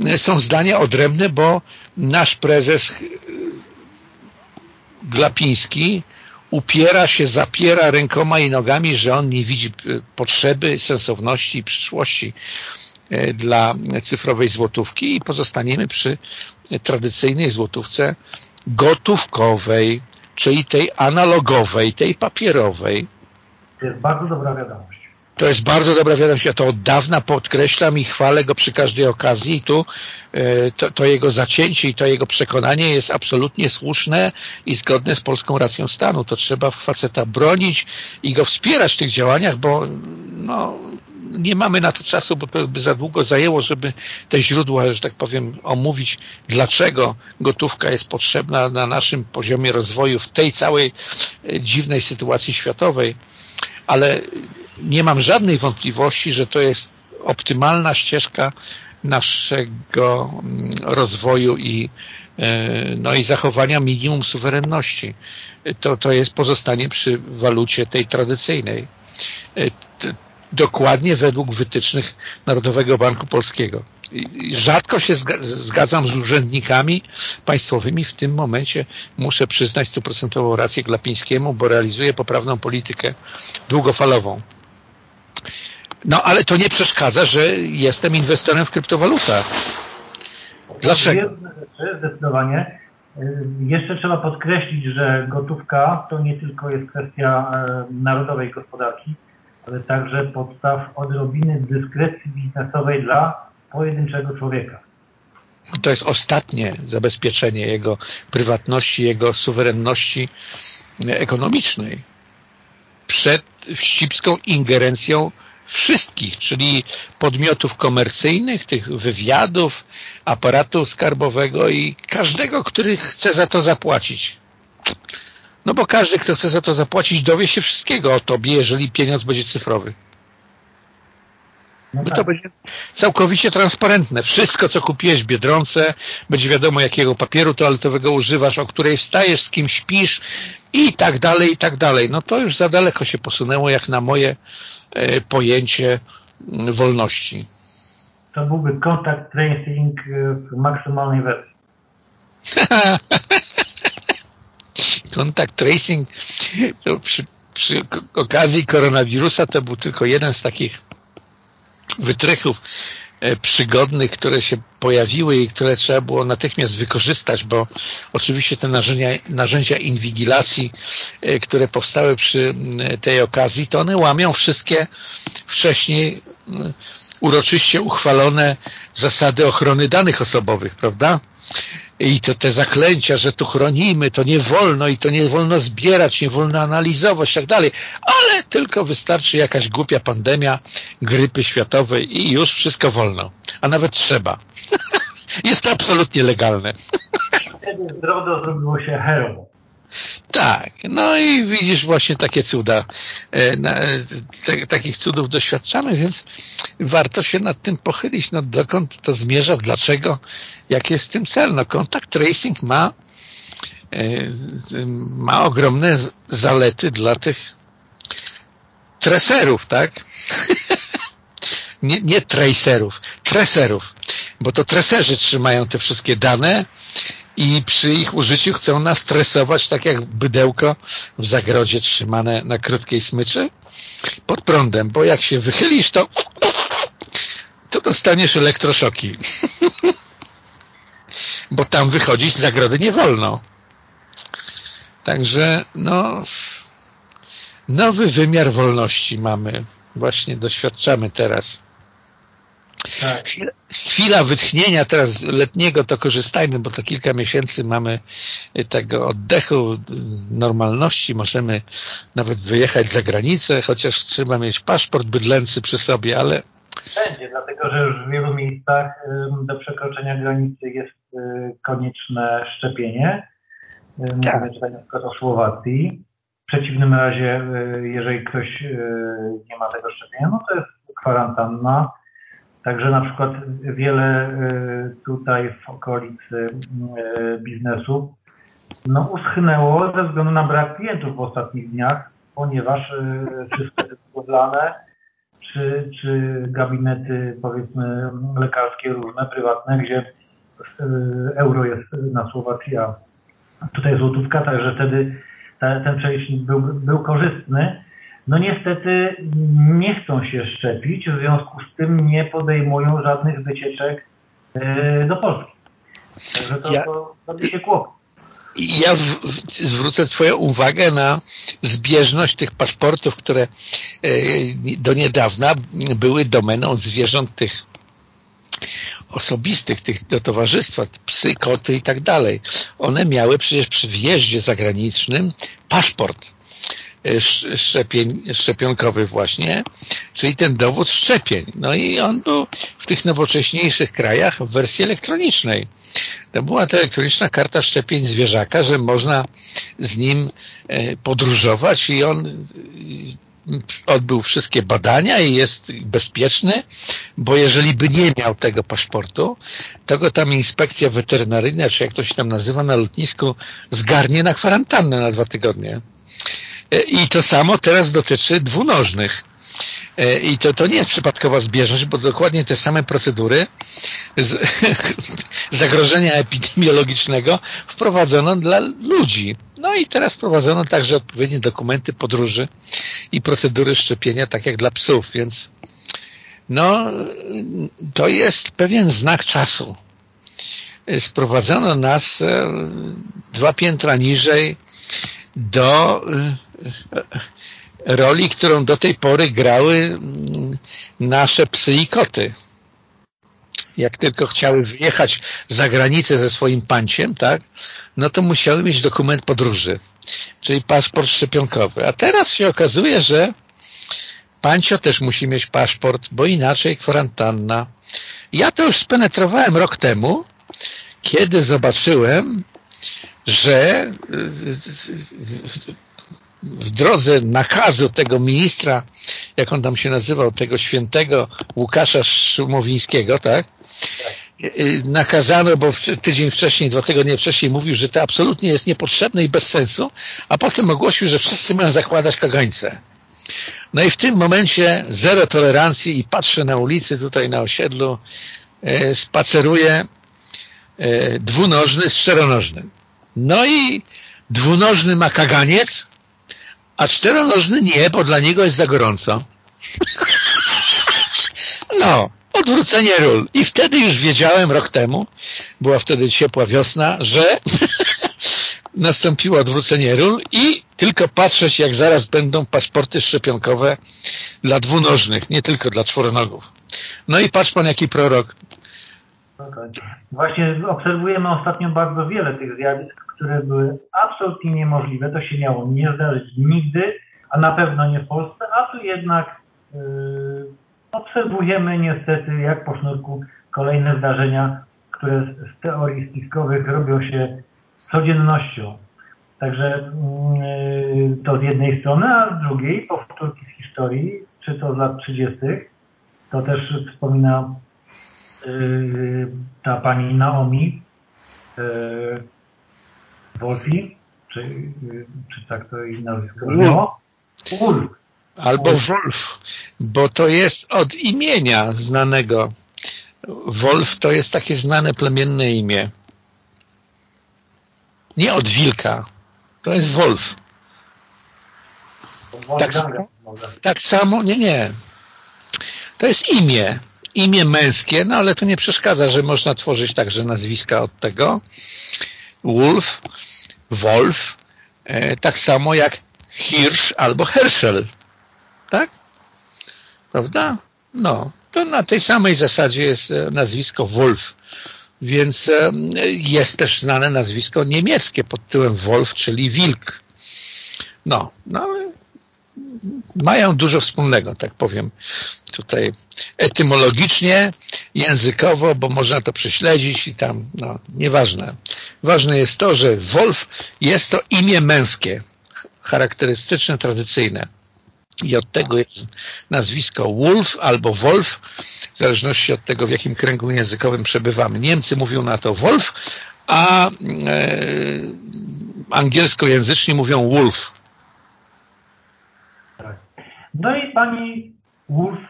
Speaker 1: e, są zdania odrębne, bo nasz prezes e, Glapiński upiera się, zapiera rękoma i nogami, że on nie widzi e, potrzeby, sensowności i przyszłości e, dla cyfrowej złotówki i pozostaniemy przy tradycyjnej złotówce gotówkowej, czyli tej analogowej, tej papierowej.
Speaker 2: To jest bardzo dobra wiadomość.
Speaker 1: To jest bardzo dobra wiadomość, ja to od dawna podkreślam i chwalę go przy każdej okazji. I tu e, to, to, jego zacięcie i to jego przekonanie jest absolutnie słuszne i zgodne z polską racją stanu. To trzeba faceta bronić i go wspierać w tych działaniach, bo no, nie mamy na to czasu, bo to by za długo zajęło, żeby te źródła, że tak powiem, omówić, dlaczego gotówka jest potrzebna na naszym poziomie rozwoju w tej całej e, dziwnej sytuacji światowej. Ale nie mam żadnej wątpliwości, że to jest optymalna ścieżka naszego mm, rozwoju i, e, no i zachowania minimum suwerenności. To, to jest pozostanie przy walucie tej tradycyjnej. E, dokładnie według wytycznych Narodowego Banku Polskiego. Rzadko się zgadzam z urzędnikami państwowymi. W tym momencie muszę przyznać stuprocentową rację Glapińskiemu, bo realizuje poprawną politykę długofalową. No ale to nie przeszkadza, że jestem inwestorem w kryptowalutach. Dlaczego?
Speaker 2: Zdecydowanie. Jeszcze trzeba podkreślić, że gotówka to nie tylko jest kwestia e, narodowej gospodarki, ale także podstaw odrobiny dyskrecji biznesowej dla pojedynczego człowieka.
Speaker 1: To jest ostatnie zabezpieczenie jego prywatności, jego suwerenności ekonomicznej przed wścibską ingerencją wszystkich, czyli podmiotów komercyjnych, tych wywiadów, aparatu skarbowego i każdego, który chce za to zapłacić. No bo każdy, kto chce za to zapłacić, dowie się wszystkiego o tobie, jeżeli pieniądz będzie cyfrowy. No, no to tak. będzie całkowicie transparentne. Wszystko, co kupiłeś w Biedronce, będzie wiadomo, jakiego papieru toaletowego używasz, o której wstajesz, z kim śpisz i tak dalej, i tak dalej. No to już za daleko się posunęło, jak na moje pojęcie mm, wolności.
Speaker 2: To byłby kontakt tracing e, w maksymalnej wersji.
Speaker 1: kontakt tracing przy, przy okazji koronawirusa to był tylko jeden z takich wytrychów e, przygodnych, które się pojawiły i które trzeba było natychmiast wykorzystać, bo oczywiście te narzędzia, narzędzia inwigilacji, e, które powstały przy tej okazji, to one łamią wszystkie wcześniej uroczyście uchwalone zasady ochrony danych osobowych, prawda? I to te zaklęcia, że tu chronimy, to nie wolno i to nie wolno zbierać, nie wolno analizować i tak dalej, ale tylko wystarczy jakaś głupia pandemia grypy światowej i już wszystko wolno, a nawet trzeba. Jest to absolutnie legalne.
Speaker 2: Wtedy zdrowo zrobiło się herowo.
Speaker 1: Tak, no i widzisz właśnie takie cuda, e, te, takich cudów doświadczamy, więc warto się nad tym pochylić, no dokąd to zmierza, dlaczego, jaki jest tym cel. No kontakt tracing ma, e, ma ogromne zalety dla tych treserów, tak? nie, nie tracerów, treserów, bo to treserzy trzymają te wszystkie dane i przy ich użyciu chcą nas stresować tak jak bydełko w zagrodzie trzymane na krótkiej smyczy pod prądem, bo jak się wychylisz, to to dostaniesz elektroszoki. bo tam wychodzić z zagrody nie wolno. Także no nowy wymiar wolności mamy. Właśnie doświadczamy teraz. Tak. Chwila wytchnienia teraz letniego to korzystajmy, bo to kilka miesięcy mamy tego oddechu, normalności, możemy nawet wyjechać za granicę, chociaż trzeba mieć paszport bydlęcy przy sobie, ale...
Speaker 2: Wszędzie, dlatego że już w wielu miejscach do przekroczenia granicy jest y, konieczne szczepienie. Tak. Mówimy tutaj na przykład o Słowacji. W przeciwnym razie, y, jeżeli ktoś y, nie ma tego szczepienia, no to jest kwarantanna Także na przykład wiele y, tutaj w okolicy y, biznesu no, uschnęło ze względu na brak klientów w ostatnich dniach, ponieważ y, czy sklepy budowlane, czy, czy gabinety powiedzmy lekarskie różne, prywatne, gdzie euro jest na Słowacji, a tutaj złotówka, także wtedy ten przejść był, był korzystny no niestety nie chcą się szczepić, w związku z tym nie podejmują żadnych wycieczek e, do Polski. Także to, ja, to robi się kłopot.
Speaker 1: Ja w, zwrócę Twoją uwagę na zbieżność tych paszportów, które e, do niedawna były domeną zwierząt tych osobistych, tych do towarzystwa, psy, koty i tak dalej. One miały przecież przy wjeździe zagranicznym paszport szczepień, szczepionkowy właśnie, czyli ten dowód szczepień. No i on był w tych nowocześniejszych krajach w wersji elektronicznej. To była ta elektroniczna karta szczepień zwierzaka, że można z nim e, podróżować i on e, odbył wszystkie badania i jest bezpieczny, bo jeżeli by nie miał tego paszportu, to go tam inspekcja weterynaryjna, czy jak to się tam nazywa na lotnisku, zgarnie na kwarantannę na dwa tygodnie. E, I to samo teraz dotyczy dwunożnych. E, I to, to nie jest przypadkowa zbieżność, bo dokładnie te same procedury z, zagrożenia epidemiologicznego wprowadzono dla ludzi. No i teraz wprowadzono także odpowiednie dokumenty podróży i procedury szczepienia, tak jak dla psów, więc no, to jest pewien znak czasu. Sprowadzono nas e, dwa piętra niżej do roli, którą do tej pory grały mm, nasze psy i koty. Jak tylko chciały wyjechać za granicę ze swoim panciem, tak, no to musiały mieć dokument podróży, czyli paszport szczepionkowy. A teraz się okazuje, że pancio też musi mieć paszport, bo inaczej kwarantanna. Ja to już spenetrowałem rok temu, kiedy zobaczyłem, że w drodze nakazu tego ministra, jak on tam się nazywał, tego świętego Łukasza Szumowińskiego, tak? Y, nakazano, bo tydzień wcześniej, dwa tygodnie wcześniej mówił, że to absolutnie jest niepotrzebne i bez sensu, a potem ogłosił, że wszyscy mają zakładać kagańce. No i w tym momencie zero tolerancji i patrzę na ulicy tutaj na osiedlu, e, spaceruje e, dwunożny z czteronożnym. No i dwunożny ma kaganiec, a czteronożny nie, bo dla niego jest za gorąco. No, odwrócenie ról. I wtedy już wiedziałem, rok temu, była wtedy ciepła wiosna, że nastąpiło odwrócenie ról i tylko patrzeć, jak zaraz będą paszporty szczepionkowe dla dwunożnych, nie tylko dla czworonogów. No i patrz pan, jaki prorok.
Speaker 2: Właśnie obserwujemy ostatnio bardzo wiele tych zjawisk, które były absolutnie niemożliwe. To się miało nie zdarzyć nigdy, a na pewno nie w Polsce, a tu jednak yy, obserwujemy niestety jak po sznurku kolejne zdarzenia, które z teorii spiskowych robią się codziennością. Także yy, to z jednej strony, a z drugiej powtórki z historii, czy to z lat 30., to też wspomina ta pani Naomi yy, Wolfi, czy, yy, czy tak to jej nazwisko? No,
Speaker 1: Wolf. Albo Wolf, bo to jest od imienia znanego. Wolf to jest takie znane plemienne imię. Nie od wilka. To jest Wolf. Tak, tak samo, nie, nie. To jest imię. Imię męskie, no ale to nie przeszkadza, że można tworzyć także nazwiska od tego. Wolf, Wolf, e, tak samo jak Hirsch albo Herschel. Tak? Prawda? No, to na tej samej zasadzie jest e, nazwisko Wolf. Więc e, jest też znane nazwisko niemieckie pod tytułem Wolf, czyli wilk. No, no mają dużo wspólnego, tak powiem tutaj etymologicznie, językowo, bo można to prześledzić i tam, no, nieważne. Ważne jest to, że Wolf jest to imię męskie, charakterystyczne, tradycyjne. I od tego jest nazwisko Wolf albo Wolf, w zależności od tego, w jakim kręgu językowym przebywamy. Niemcy mówią na to Wolf, a e, angielskojęzyczni mówią Wolf.
Speaker 2: Tak. No i pani Wolf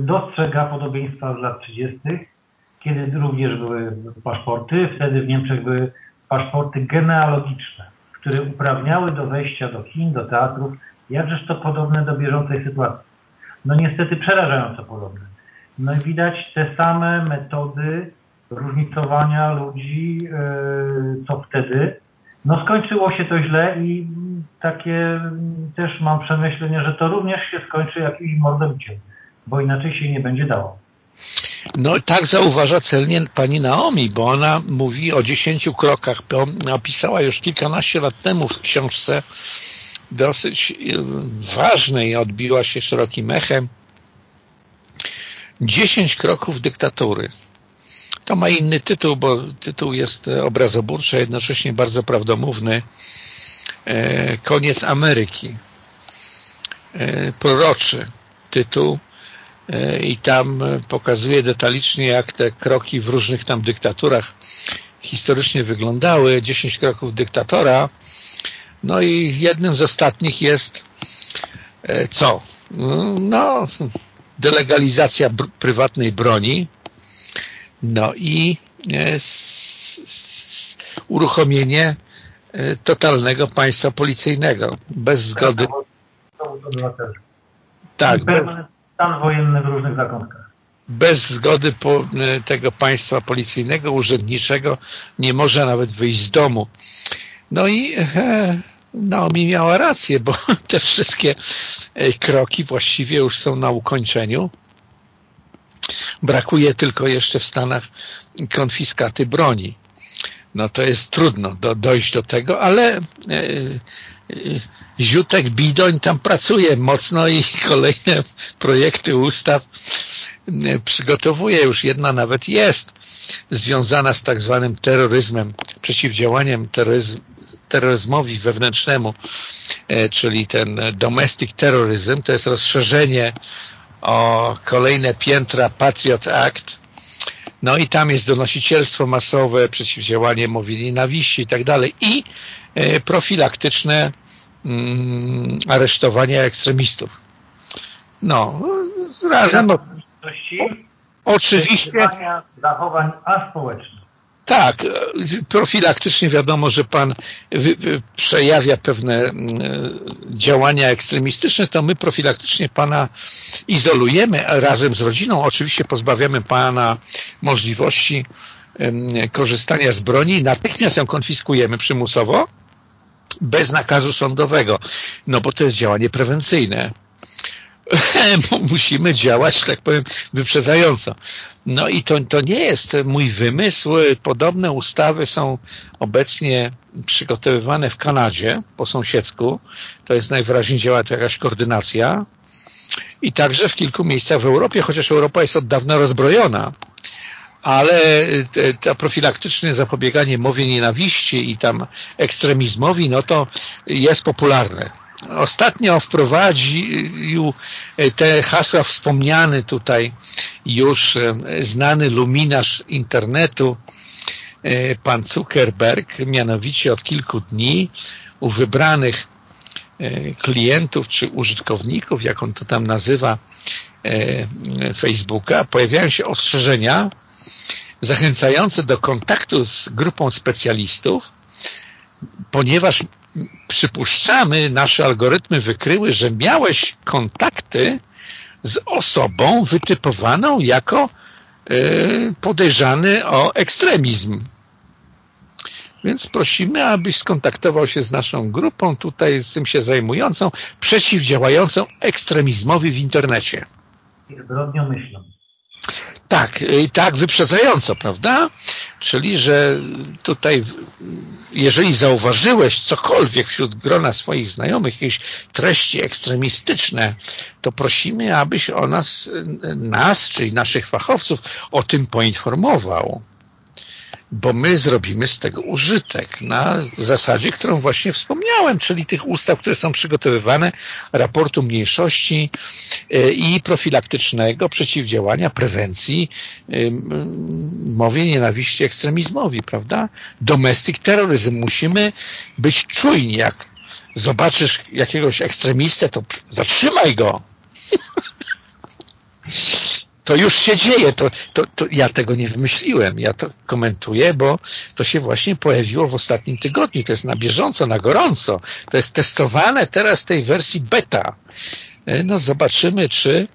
Speaker 2: dostrzega podobieństwa z lat 30., kiedy również były paszporty. Wtedy w Niemczech były paszporty genealogiczne, które uprawniały do wejścia do kin, do teatrów, jakżeż to podobne do bieżącej sytuacji. No niestety przerażająco podobne. No i widać te same metody różnicowania ludzi, yy, co wtedy. No skończyło się to źle i takie też mam przemyślenie, że to również się skończy jakimś mordobiciem, bo inaczej się nie będzie dało.
Speaker 1: No tak zauważa celnie pani Naomi, bo ona mówi o dziesięciu krokach. Napisała już kilkanaście lat temu w książce dosyć y, ważnej, odbiła się szerokim echem. Dziesięć kroków dyktatury. To ma inny tytuł, bo tytuł jest obrazoburczy, a jednocześnie bardzo prawdomówny. E, koniec Ameryki. E, proroczy tytuł i tam pokazuje detalicznie, jak te kroki w różnych tam dyktaturach historycznie wyglądały. Dziesięć kroków dyktatora. No i jednym z ostatnich jest co? No, delegalizacja prywatnej broni, no i uruchomienie E, totalnego państwa policyjnego, bez zgody...
Speaker 2: Tak. Stan wojenny w różnych zakątkach.
Speaker 1: Bez zgody e, tego państwa policyjnego, urzędniczego nie może nawet wyjść z domu. No i e, Naomi miała rację, bo te wszystkie e, kroki właściwie już są na ukończeniu. Brakuje tylko jeszcze w Stanach konfiskaty broni no to jest trudno do, dojść do tego, ale e, e, Ziutek Bidoń tam pracuje mocno i kolejne projekty ustaw e, przygotowuje, już jedna nawet jest związana z tak zwanym terroryzmem, przeciwdziałaniem terroryzm, terroryzmowi wewnętrznemu, czyli ten domestic terroryzm, to jest rozszerzenie o kolejne piętra Patriot Act, no i tam jest donosicielstwo masowe, przeciwdziałanie mowie nienawiści i tak dalej. I e, profilaktyczne mm, aresztowania ekstremistów. No, razem...
Speaker 2: oczywiście... zachowań aspołecznych.
Speaker 1: Tak, profilaktycznie wiadomo, że Pan przejawia pewne mm, działania ekstremistyczne, to my profilaktycznie Pana izolujemy razem z rodziną. Oczywiście pozbawiamy Pana możliwości korzystania z broni, natychmiast ją konfiskujemy przymusowo, bez nakazu sądowego, no bo to jest działanie prewencyjne. musimy działać, tak powiem, wyprzedzająco. No i to, to nie jest mój wymysł. Podobne ustawy są obecnie przygotowywane w Kanadzie po sąsiedzku. To jest najwyraźniej działa to jakaś koordynacja. I także w kilku miejscach w Europie, chociaż Europa jest od dawna rozbrojona ale to profilaktyczne zapobieganie mowie nienawiści i tam ekstremizmowi, no to jest popularne. Ostatnio wprowadził te hasła wspomniany tutaj już e, znany luminarz internetu e, pan Zuckerberg, mianowicie od kilku dni u wybranych e, klientów czy użytkowników, jak on to tam nazywa, Facebooka, pojawiają się ostrzeżenia zachęcające do kontaktu z grupą specjalistów, ponieważ przypuszczamy, nasze algorytmy wykryły, że miałeś kontakty z osobą wytypowaną jako e, podejrzany o ekstremizm. Więc prosimy, abyś skontaktował się z naszą grupą tutaj, z tym się zajmującą, przeciwdziałającą ekstremizmowi w internecie.
Speaker 2: Zbrodnią myślą.
Speaker 1: Tak, i tak wyprzedzająco, prawda? Czyli, że tutaj, jeżeli zauważyłeś cokolwiek wśród grona swoich znajomych, jakieś treści ekstremistyczne, to prosimy, abyś o nas, nas, czyli naszych fachowców, o tym poinformował bo my zrobimy z tego użytek na zasadzie, którą właśnie wspomniałem, czyli tych ustaw, które są przygotowywane, raportu mniejszości e, i profilaktycznego przeciwdziałania, prewencji mowie nienawiści ekstremizmowi, prawda? Domestic terroryzm. Musimy być czujni. Jak zobaczysz jakiegoś ekstremistę, to zatrzymaj go. to już się dzieje, to, to, to ja tego nie wymyśliłem, ja to komentuję, bo to się właśnie pojawiło w ostatnim tygodniu, to jest na bieżąco, na gorąco, to jest testowane teraz w tej wersji beta. E, no zobaczymy, czy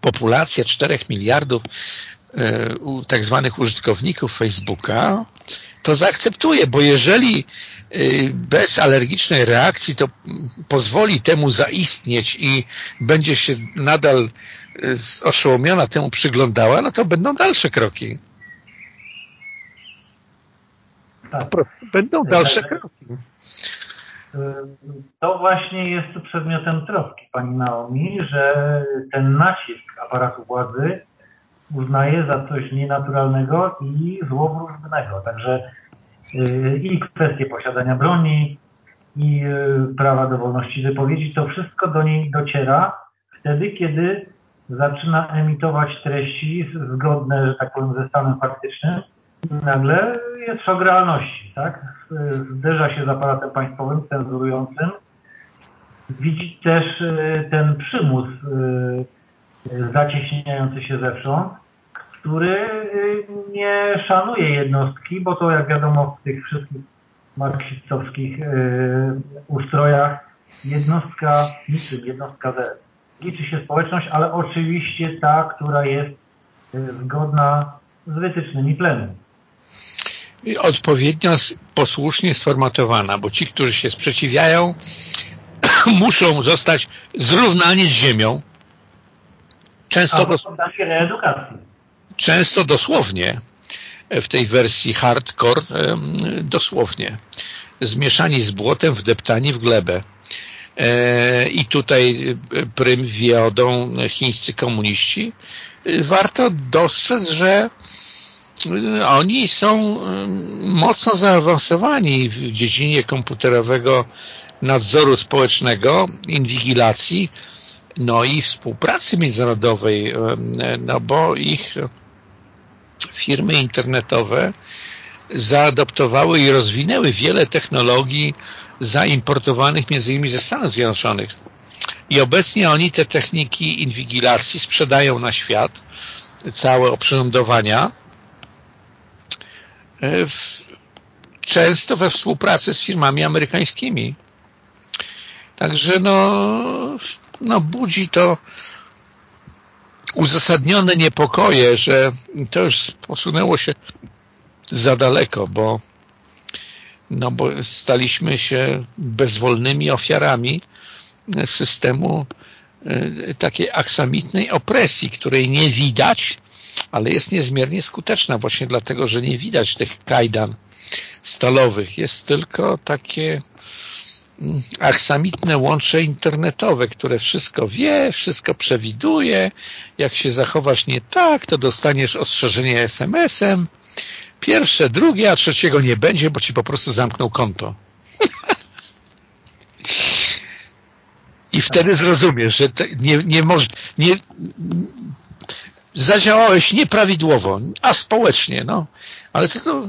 Speaker 1: populacja 4 miliardów e, tak zwanych użytkowników Facebooka to zaakceptuje, bo jeżeli bez alergicznej reakcji to pozwoli temu zaistnieć i będzie się nadal oszołomiona temu przyglądała, no to będą dalsze kroki. Tak. Będą dalsze kroki.
Speaker 2: To właśnie jest przedmiotem troski pani Naomi, że ten nacisk aparatu władzy uznaje za coś nienaturalnego i złowróżbnego. Także y, i kwestie posiadania broni, i y, prawa do wolności wypowiedzi, to wszystko do niej dociera wtedy, kiedy zaczyna emitować treści zgodne, że tak powiem, ze stanem faktycznym, nagle jest szok realności, tak? Zderza się z aparatem państwowym, cenzurującym. Widzi też e, ten przymus zacieśniający się zewsząd, który e, nie szanuje jednostki, bo to jak wiadomo w tych wszystkich marksistowskich ustrojach jednostka niczym, jednostka zero liczy się społeczność, ale oczywiście ta, która jest y, zgodna z wytycznymi plenu.
Speaker 1: I odpowiednio posłusznie sformatowana, bo ci, którzy się sprzeciwiają, muszą zostać zrównani z ziemią. Często, dos często dosłownie w tej wersji hardcore dosłownie zmieszani z błotem, wdeptani w glebę. E, i tutaj e, prym wiodą chińscy komuniści, e, warto dostrzec, że oni są mocno zaawansowani w dziedzinie komputerowego nadzoru społecznego, inwigilacji, no i współpracy międzynarodowej, no bo ich firmy internetowe zaadoptowały i rozwinęły wiele technologii zaimportowanych między innymi ze Stanów Zjednoczonych. I obecnie oni te techniki inwigilacji sprzedają na świat, całe oprzyrządowania w, często we współpracy z firmami amerykańskimi. Także no, no budzi to uzasadnione niepokoje, że to już posunęło się za daleko, bo no bo staliśmy się bezwolnymi ofiarami systemu e, takiej aksamitnej opresji, której nie widać, ale jest niezmiernie skuteczna właśnie dlatego, że nie widać tych kajdan stalowych. Jest tylko takie aksamitne łącze internetowe, które wszystko wie, wszystko przewiduje. Jak się zachowasz nie tak, to dostaniesz ostrzeżenie SMS-em. Pierwsze, drugie, a trzeciego nie będzie, bo ci po prostu zamknął konto. I wtedy zrozumiesz, że nie, nie, może, nie, zadziałałeś nieprawidłowo, a społecznie, no. Ale to, to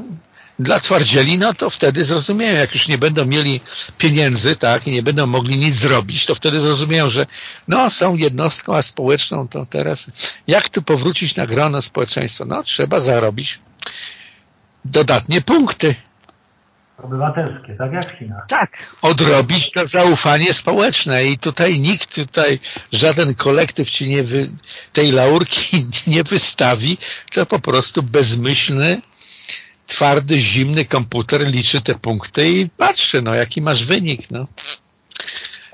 Speaker 1: dla twardzieli, no to wtedy zrozumieją, jak już nie będą mieli pieniędzy, tak, i nie będą mogli nic zrobić, to wtedy zrozumieją, że no, są jednostką, a społeczną to teraz, jak tu powrócić na grono społeczeństwa? No, trzeba zarobić dodatnie punkty.
Speaker 2: Obywatelskie, tak jak w Chinach.
Speaker 1: Tak, odrobić to zaufanie społeczne i tutaj nikt, tutaj żaden kolektyw ci nie wy, tej laurki nie wystawi, to po prostu bezmyślny twardy, zimny komputer liczy te punkty i patrzy, no jaki masz wynik, no.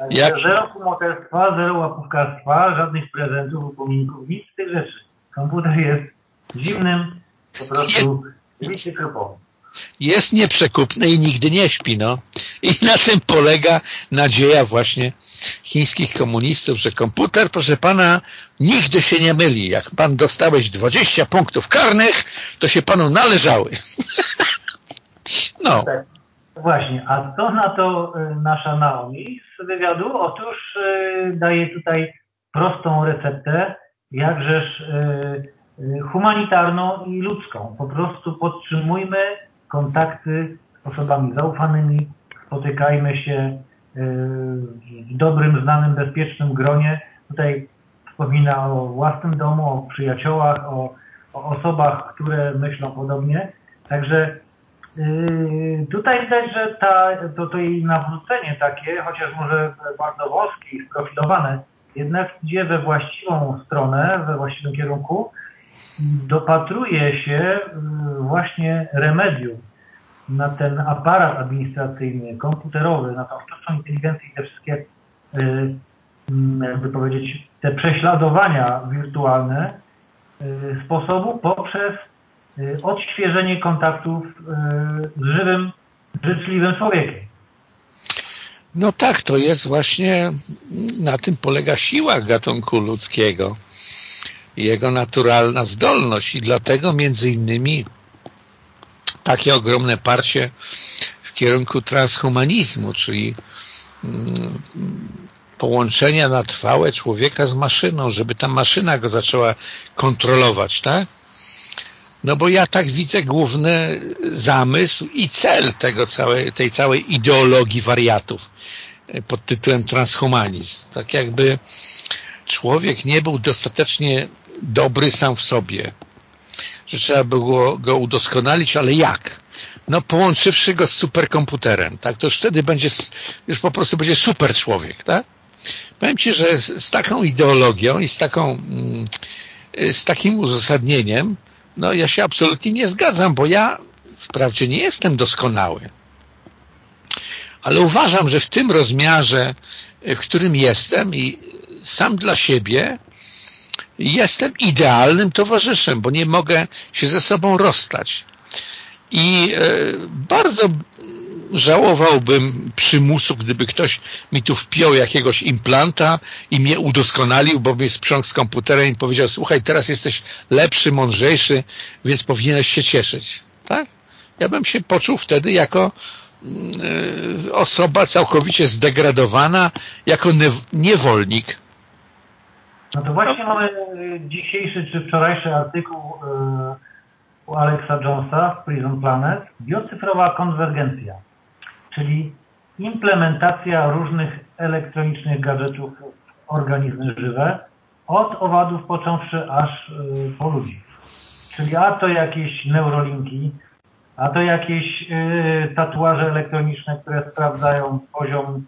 Speaker 2: Jak... Zero kumoterstwa, zero łapówkarstwa, żadnych prezentów, upominków, nic z tych rzeczy. Komputer jest zimnym, po prostu liczy krupą
Speaker 1: jest nieprzekupny i nigdy nie śpi. No. I na tym polega nadzieja właśnie chińskich komunistów, że komputer, proszę pana, nigdy się nie myli. Jak pan dostałeś 20 punktów karnych, to się panu należały. no. Tak.
Speaker 2: Właśnie, a co na to y, nasza Naomi z wywiadu? Otóż y, daje tutaj prostą receptę, jakżeż y, humanitarną i ludzką. Po prostu podtrzymujmy kontakty z osobami zaufanymi, spotykajmy się y, w dobrym, znanym, bezpiecznym gronie. Tutaj wspomina o własnym domu, o przyjaciołach, o, o osobach, które myślą podobnie. Także yy, tutaj widać, że ta, to, to jej nawrócenie takie, chociaż może bardzo wąskie i sprofilowane, jednak idzie we właściwą stronę, we właściwym kierunku dopatruje się y, właśnie remedium na ten aparat administracyjny, komputerowy, na tą sztuczną inteligencję i te wszystkie, y, mm, jakby powiedzieć, te prześladowania wirtualne y, sposobu poprzez odświeżenie kontaktów z żywym, życzliwym człowiekiem.
Speaker 1: No tak, to jest właśnie, na tym polega siła gatunku ludzkiego jego naturalna zdolność i dlatego między innymi takie ogromne parcie w kierunku transhumanizmu, czyli mm, połączenia na trwałe człowieka z maszyną, żeby ta maszyna go zaczęła kontrolować, tak? No bo ja tak widzę główny zamysł i cel tego całej, tej całej ideologii wariatów pod tytułem transhumanizm. Tak jakby człowiek nie był dostatecznie dobry sam w sobie, że trzeba było go udoskonalić, ale jak? No połączywszy go z superkomputerem, tak? To już wtedy będzie, już po prostu będzie super człowiek, tak? Powiem Ci, że z taką ideologią i z taką, mm, z takim uzasadnieniem, no ja się absolutnie nie zgadzam, bo ja wprawdzie nie jestem doskonały, ale uważam, że w tym rozmiarze, w którym jestem i sam dla siebie jestem idealnym towarzyszem, bo nie mogę się ze sobą rozstać. I e, bardzo żałowałbym przymusu, gdyby ktoś mi tu wpiął jakiegoś implanta i mnie udoskonalił, bo mnie sprząkł z komputerem i powiedział, słuchaj, teraz jesteś lepszy, mądrzejszy, więc powinieneś się cieszyć. Tak? Ja bym się poczuł wtedy jako y, osoba całkowicie zdegradowana, jako niewolnik
Speaker 2: no to właśnie mamy dzisiejszy czy wczorajszy artykuł y, u Alexa Jonesa w Prison Planet. Biocyfrowa konwergencja, czyli implementacja różnych elektronicznych gadżetów w organizmy żywe, od owadów począwszy aż y, po ludzi. Czyli a to jakieś neurolinki, a to jakieś y, tatuaże elektroniczne, które sprawdzają poziom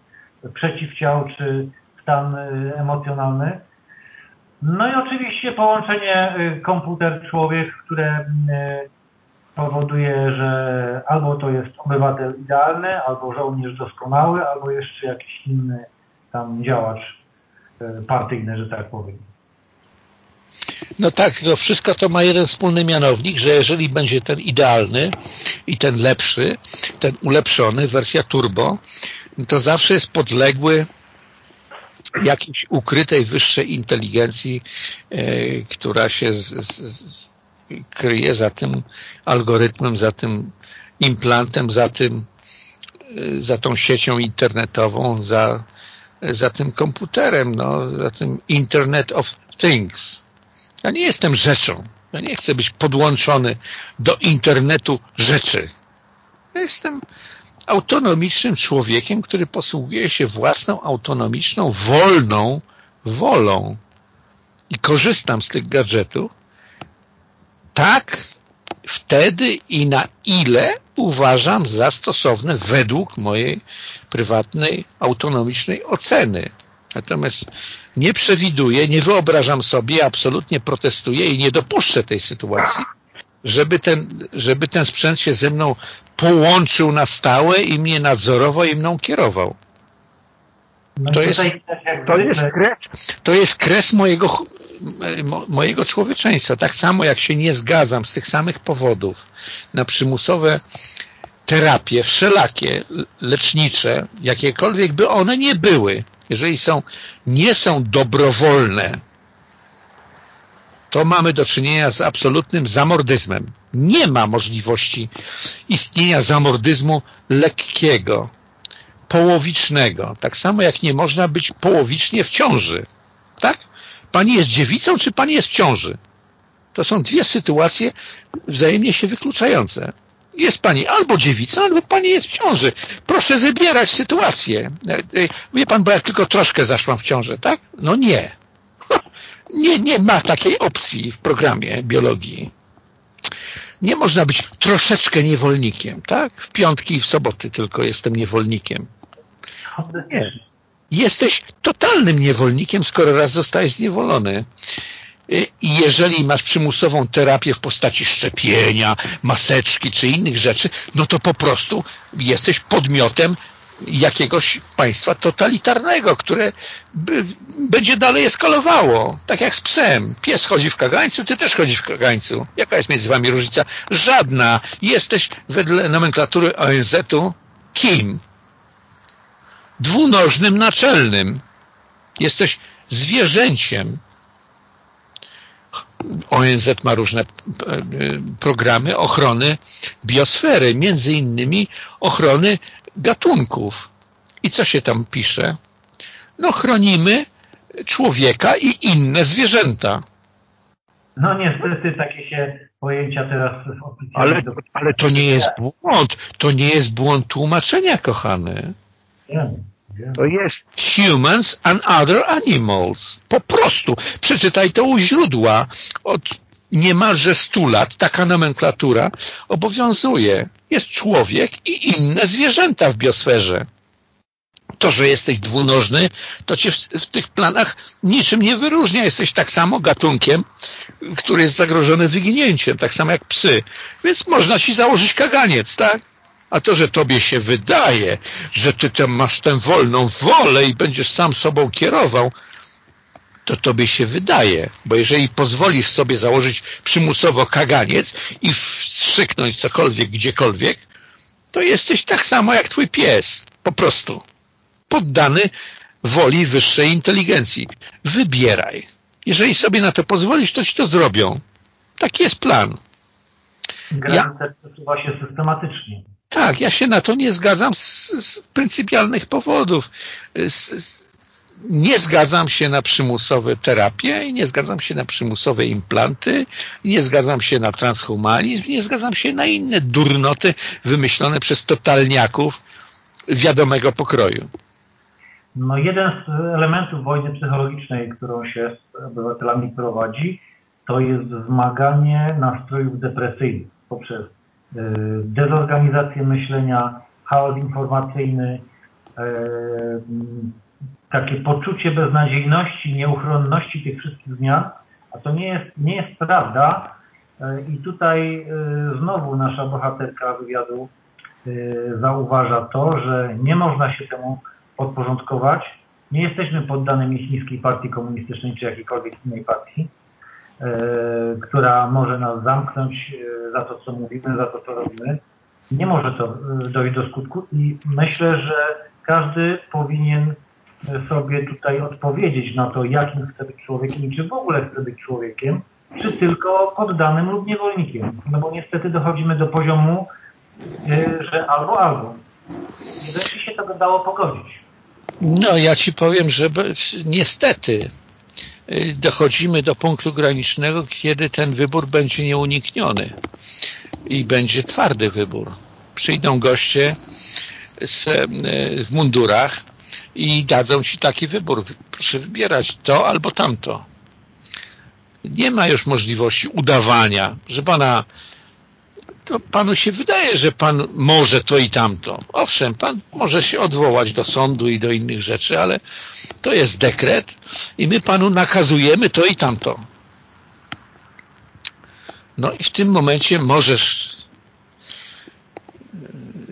Speaker 2: przeciwciał czy stan emocjonalny. No i oczywiście połączenie y, komputer-człowiek, które y, powoduje, że albo to jest obywatel idealny, albo żołnierz doskonały, albo jeszcze jakiś inny tam działacz y, partyjny, że tak powiem.
Speaker 1: No tak, tylko wszystko to ma jeden wspólny mianownik, że jeżeli będzie ten idealny i ten lepszy, ten ulepszony, wersja turbo, to zawsze jest podległy jakiejś ukrytej wyższej inteligencji, e, która się z, z, kryje za tym algorytmem, za tym implantem, za tym e, za tą siecią internetową, za, za tym komputerem, no, za tym Internet of Things. Ja nie jestem rzeczą. Ja nie chcę być podłączony do internetu rzeczy. Ja jestem autonomicznym człowiekiem, który posługuje się własną autonomiczną, wolną wolą i korzystam z tych gadżetów tak wtedy i na ile uważam za stosowne według mojej prywatnej, autonomicznej oceny. Natomiast nie przewiduję, nie wyobrażam sobie, absolutnie protestuję i nie dopuszczę tej sytuacji, żeby ten, żeby ten sprzęt się ze mną połączył na stałe i mnie nadzorował i mną kierował. No to, jest, to, jest kres, to jest kres mojego, mojego człowieczeństwa. Tak samo jak się nie zgadzam z tych samych powodów na przymusowe terapie wszelakie, lecznicze, jakiekolwiek by one nie były, jeżeli są, nie są dobrowolne, to mamy do czynienia z absolutnym zamordyzmem. Nie ma możliwości istnienia zamordyzmu lekkiego, połowicznego. Tak samo jak nie można być połowicznie w ciąży. Tak? Pani jest dziewicą, czy pani jest w ciąży? To są dwie sytuacje wzajemnie się wykluczające. Jest pani albo dziewicą, albo pani jest w ciąży. Proszę wybierać sytuację. E, e, wie pan, bo ja tylko troszkę zaszłam w ciążę, tak? No nie. Nie, nie ma takiej opcji w programie biologii. Nie można być troszeczkę niewolnikiem, tak? W piątki i w soboty tylko jestem niewolnikiem. Nie. Jesteś totalnym niewolnikiem, skoro raz zostałeś zniewolony. I jeżeli masz przymusową terapię w postaci szczepienia, maseczki czy innych rzeczy, no to po prostu jesteś podmiotem jakiegoś państwa totalitarnego, które będzie dalej eskalowało. Tak jak z psem. Pies chodzi w kagańcu, ty też chodzi w kagańcu. Jaka jest między wami różnica? Żadna. Jesteś wedle nomenklatury ONZ-u kim? Dwunożnym naczelnym. Jesteś zwierzęciem. ONZ ma różne e, programy ochrony biosfery, między innymi ochrony gatunków. I co się tam pisze? No chronimy człowieka i inne zwierzęta.
Speaker 2: No niestety takie się pojęcia teraz
Speaker 1: ale, ale to nie jest błąd. To nie jest błąd tłumaczenia, kochany. To jest humans and other animals. Po prostu. Przeczytaj to u źródła. Od niemalże 100 lat taka nomenklatura obowiązuje. Jest człowiek i inne zwierzęta w biosferze. To, że jesteś dwunożny, to cię w, w, tych planach niczym nie wyróżnia. Jesteś tak samo gatunkiem, który jest zagrożony wyginięciem, tak samo jak psy. Więc można ci założyć kaganiec, tak? A to, że tobie się wydaje, że ty tam masz tę wolną wolę i będziesz sam sobą kierował, to tobie się wydaje, bo jeżeli pozwolisz sobie założyć przymusowo kaganiec i wstrzyknąć cokolwiek, gdziekolwiek, to jesteś tak samo jak twój pies, po prostu. Poddany woli wyższej inteligencji. Wybieraj. Jeżeli sobie na to pozwolisz, to ci to zrobią. Taki jest plan.
Speaker 2: Granice ja... przesuwa się systematycznie.
Speaker 1: Tak, ja się na to nie zgadzam z, z pryncypialnych powodów. Z, nie zgadzam się na przymusowe terapie i nie zgadzam się na przymusowe implanty, nie zgadzam się na transhumanizm, nie zgadzam się na inne durnoty wymyślone przez totalniaków wiadomego pokroju.
Speaker 2: No jeden z elementów wojny psychologicznej, którą się z obywatelami prowadzi, to jest wzmaganie nastrojów depresyjnych poprzez dezorganizację myślenia, chaos informacyjny, takie poczucie beznadziejności, nieuchronności tych wszystkich zmian, a to nie jest, nie jest prawda. I tutaj znowu nasza bohaterka wywiadu zauważa to, że nie można się temu podporządkować. Nie jesteśmy poddanymi chińskiej partii komunistycznej czy jakiejkolwiek innej partii, e, która może nas zamknąć e, za to, co mówimy, za to, co robimy. Nie może to e, dojść do skutku i myślę, że każdy powinien sobie tutaj odpowiedzieć na to, jakim chce być człowiekiem i czy w ogóle chce być człowiekiem, czy tylko poddanym lub niewolnikiem. No bo niestety dochodzimy do poziomu, że albo, albo. Nie będzie się tego dało pogodzić.
Speaker 1: No, ja ci powiem, że niestety y, dochodzimy do punktu granicznego, kiedy ten wybór będzie nieunikniony i będzie twardy wybór. Przyjdą goście z, y, w mundurach i dadzą ci taki wybór. Proszę wybierać to albo tamto. Nie ma już możliwości udawania, że pana to panu się wydaje, że pan może to i tamto. Owszem, pan może się odwołać do sądu i do innych rzeczy, ale to jest dekret i my panu nakazujemy to i tamto. No i w tym momencie możesz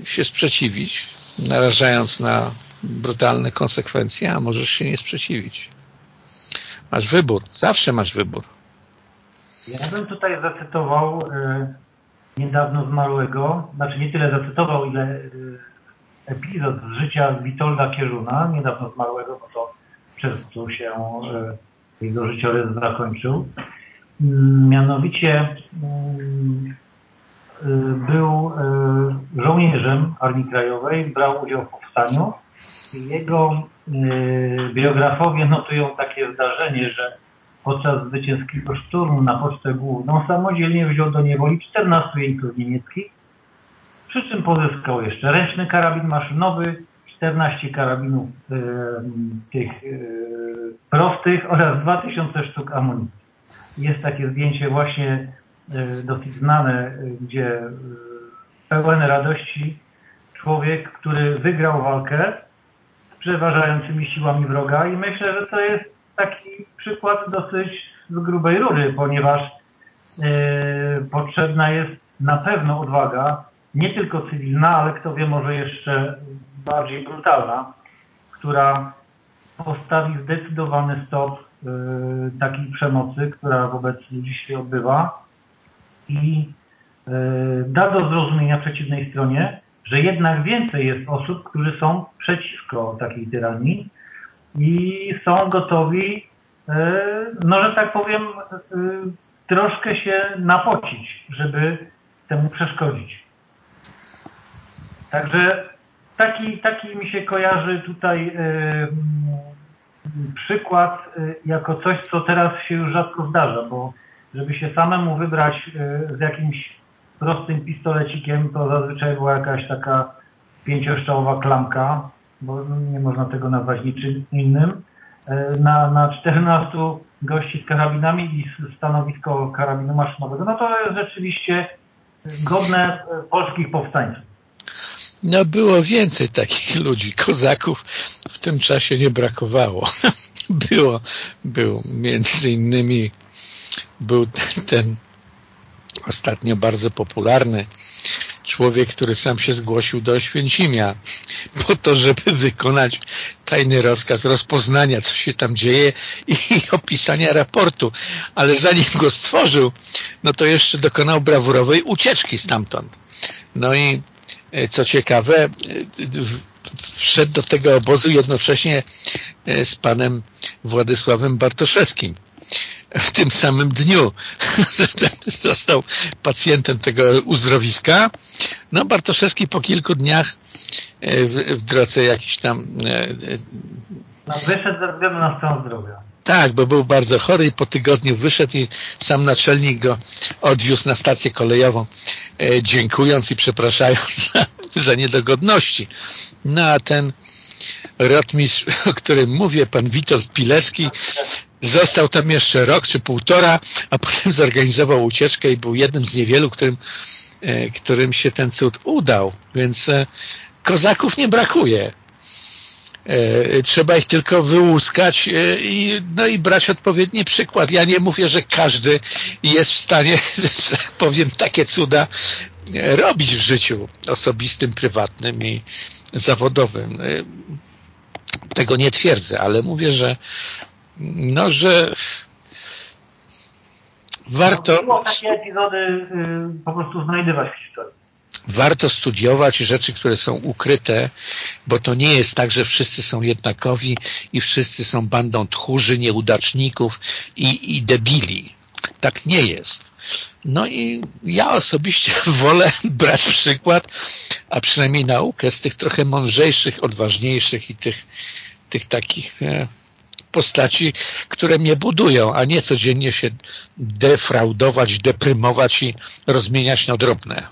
Speaker 1: e, się sprzeciwić, narażając na brutalne konsekwencje, a możesz się nie sprzeciwić. Masz wybór, zawsze masz wybór.
Speaker 2: Ja bym tutaj zacytował y, niedawno zmarłego, znaczy nie tyle zacytował, ile y, epizod z życia Witolda Kierzuna, niedawno zmarłego, bo to w czerwcu się y, jego życiorys zakończył. Mm, mianowicie mm, był żołnierzem Armii Krajowej, brał udział w powstaniu. Jego biografowie notują takie zdarzenie, że podczas zwycięskiego szturmu na Pocztę Główną samodzielnie wziął do niewoli 14 jeńców niemieckich, przy czym pozyskał jeszcze ręczny karabin maszynowy, 14 karabinów e, tych e, prostych oraz 2000 sztuk amunicji. Jest takie zdjęcie właśnie e, dosyć znane, gdzie pełen radości człowiek, który wygrał walkę przeważającymi siłami wroga i myślę, że to jest taki przykład dosyć z grubej rury, ponieważ yy, potrzebna jest na pewno odwaga, nie tylko cywilna, ale kto wie, może jeszcze bardziej brutalna, która postawi zdecydowany stop yy, takiej przemocy, która wobec ludzi się odbywa i yy, da do zrozumienia przeciwnej stronie, że jednak więcej jest osób, którzy są przeciwko takiej tyranii i są gotowi, e, no że tak powiem, e, troszkę się napocić, żeby temu przeszkodzić. Także taki, taki mi się kojarzy tutaj e, przykład jako coś, co teraz się już rzadko zdarza, bo żeby się samemu wybrać z jakimś prostym pistolecikiem, to zazwyczaj była jakaś taka pięcioszczałowa klamka, bo nie można tego nazwać niczym innym, e, na, na 14 gości z karabinami i stanowisko karabinu maszynowego, no to jest rzeczywiście godne polskich powstańców.
Speaker 1: No było więcej takich ludzi, kozaków w tym czasie nie brakowało. Było, był między innymi był ten ostatnio bardzo popularny człowiek, który sam się zgłosił do Święcimia po to, żeby wykonać tajny rozkaz rozpoznania, co się tam dzieje i opisania raportu. Ale zanim go stworzył, no to jeszcze dokonał brawurowej ucieczki stamtąd. No i e, co ciekawe, e, wszedł do tego obozu jednocześnie e, z panem Władysławem Bartoszewskim w tym samym dniu został pacjentem tego uzdrowiska. No Bartoszewski po kilku dniach e, w, w drodze jakiś tam... E, e,
Speaker 2: no, wyszedł ze względu na stan zdrowia.
Speaker 1: Tak, bo był bardzo chory i po tygodniu wyszedł i sam naczelnik go odwiózł na stację kolejową, dziękując i przepraszając za, za niedogodności. No a ten rotmistrz, o którym mówię, pan Witold Pilecki, Został tam jeszcze rok czy półtora, a potem zorganizował ucieczkę i był jednym z niewielu, którym którym się ten cud udał. Więc kozaków nie brakuje. Trzeba ich tylko wyłuskać i, no i brać odpowiedni przykład. Ja nie mówię, że każdy jest w stanie, że tak powiem, takie cuda robić w życiu osobistym, prywatnym i zawodowym. Tego nie twierdzę, ale mówię, że no, że warto...
Speaker 2: No, takie epizody y, po prostu znajdywać w historii.
Speaker 1: Warto studiować rzeczy, które są ukryte, bo to nie jest tak, że wszyscy są jednakowi i wszyscy są bandą tchórzy, nieudaczników i, i debili. Tak nie jest. No i ja osobiście wolę brać przykład, a przynajmniej naukę z tych trochę mądrzejszych, odważniejszych i tych, tych takich e, postaci, które mnie budują, a nie codziennie się defraudować, deprymować i rozmieniać na drobne.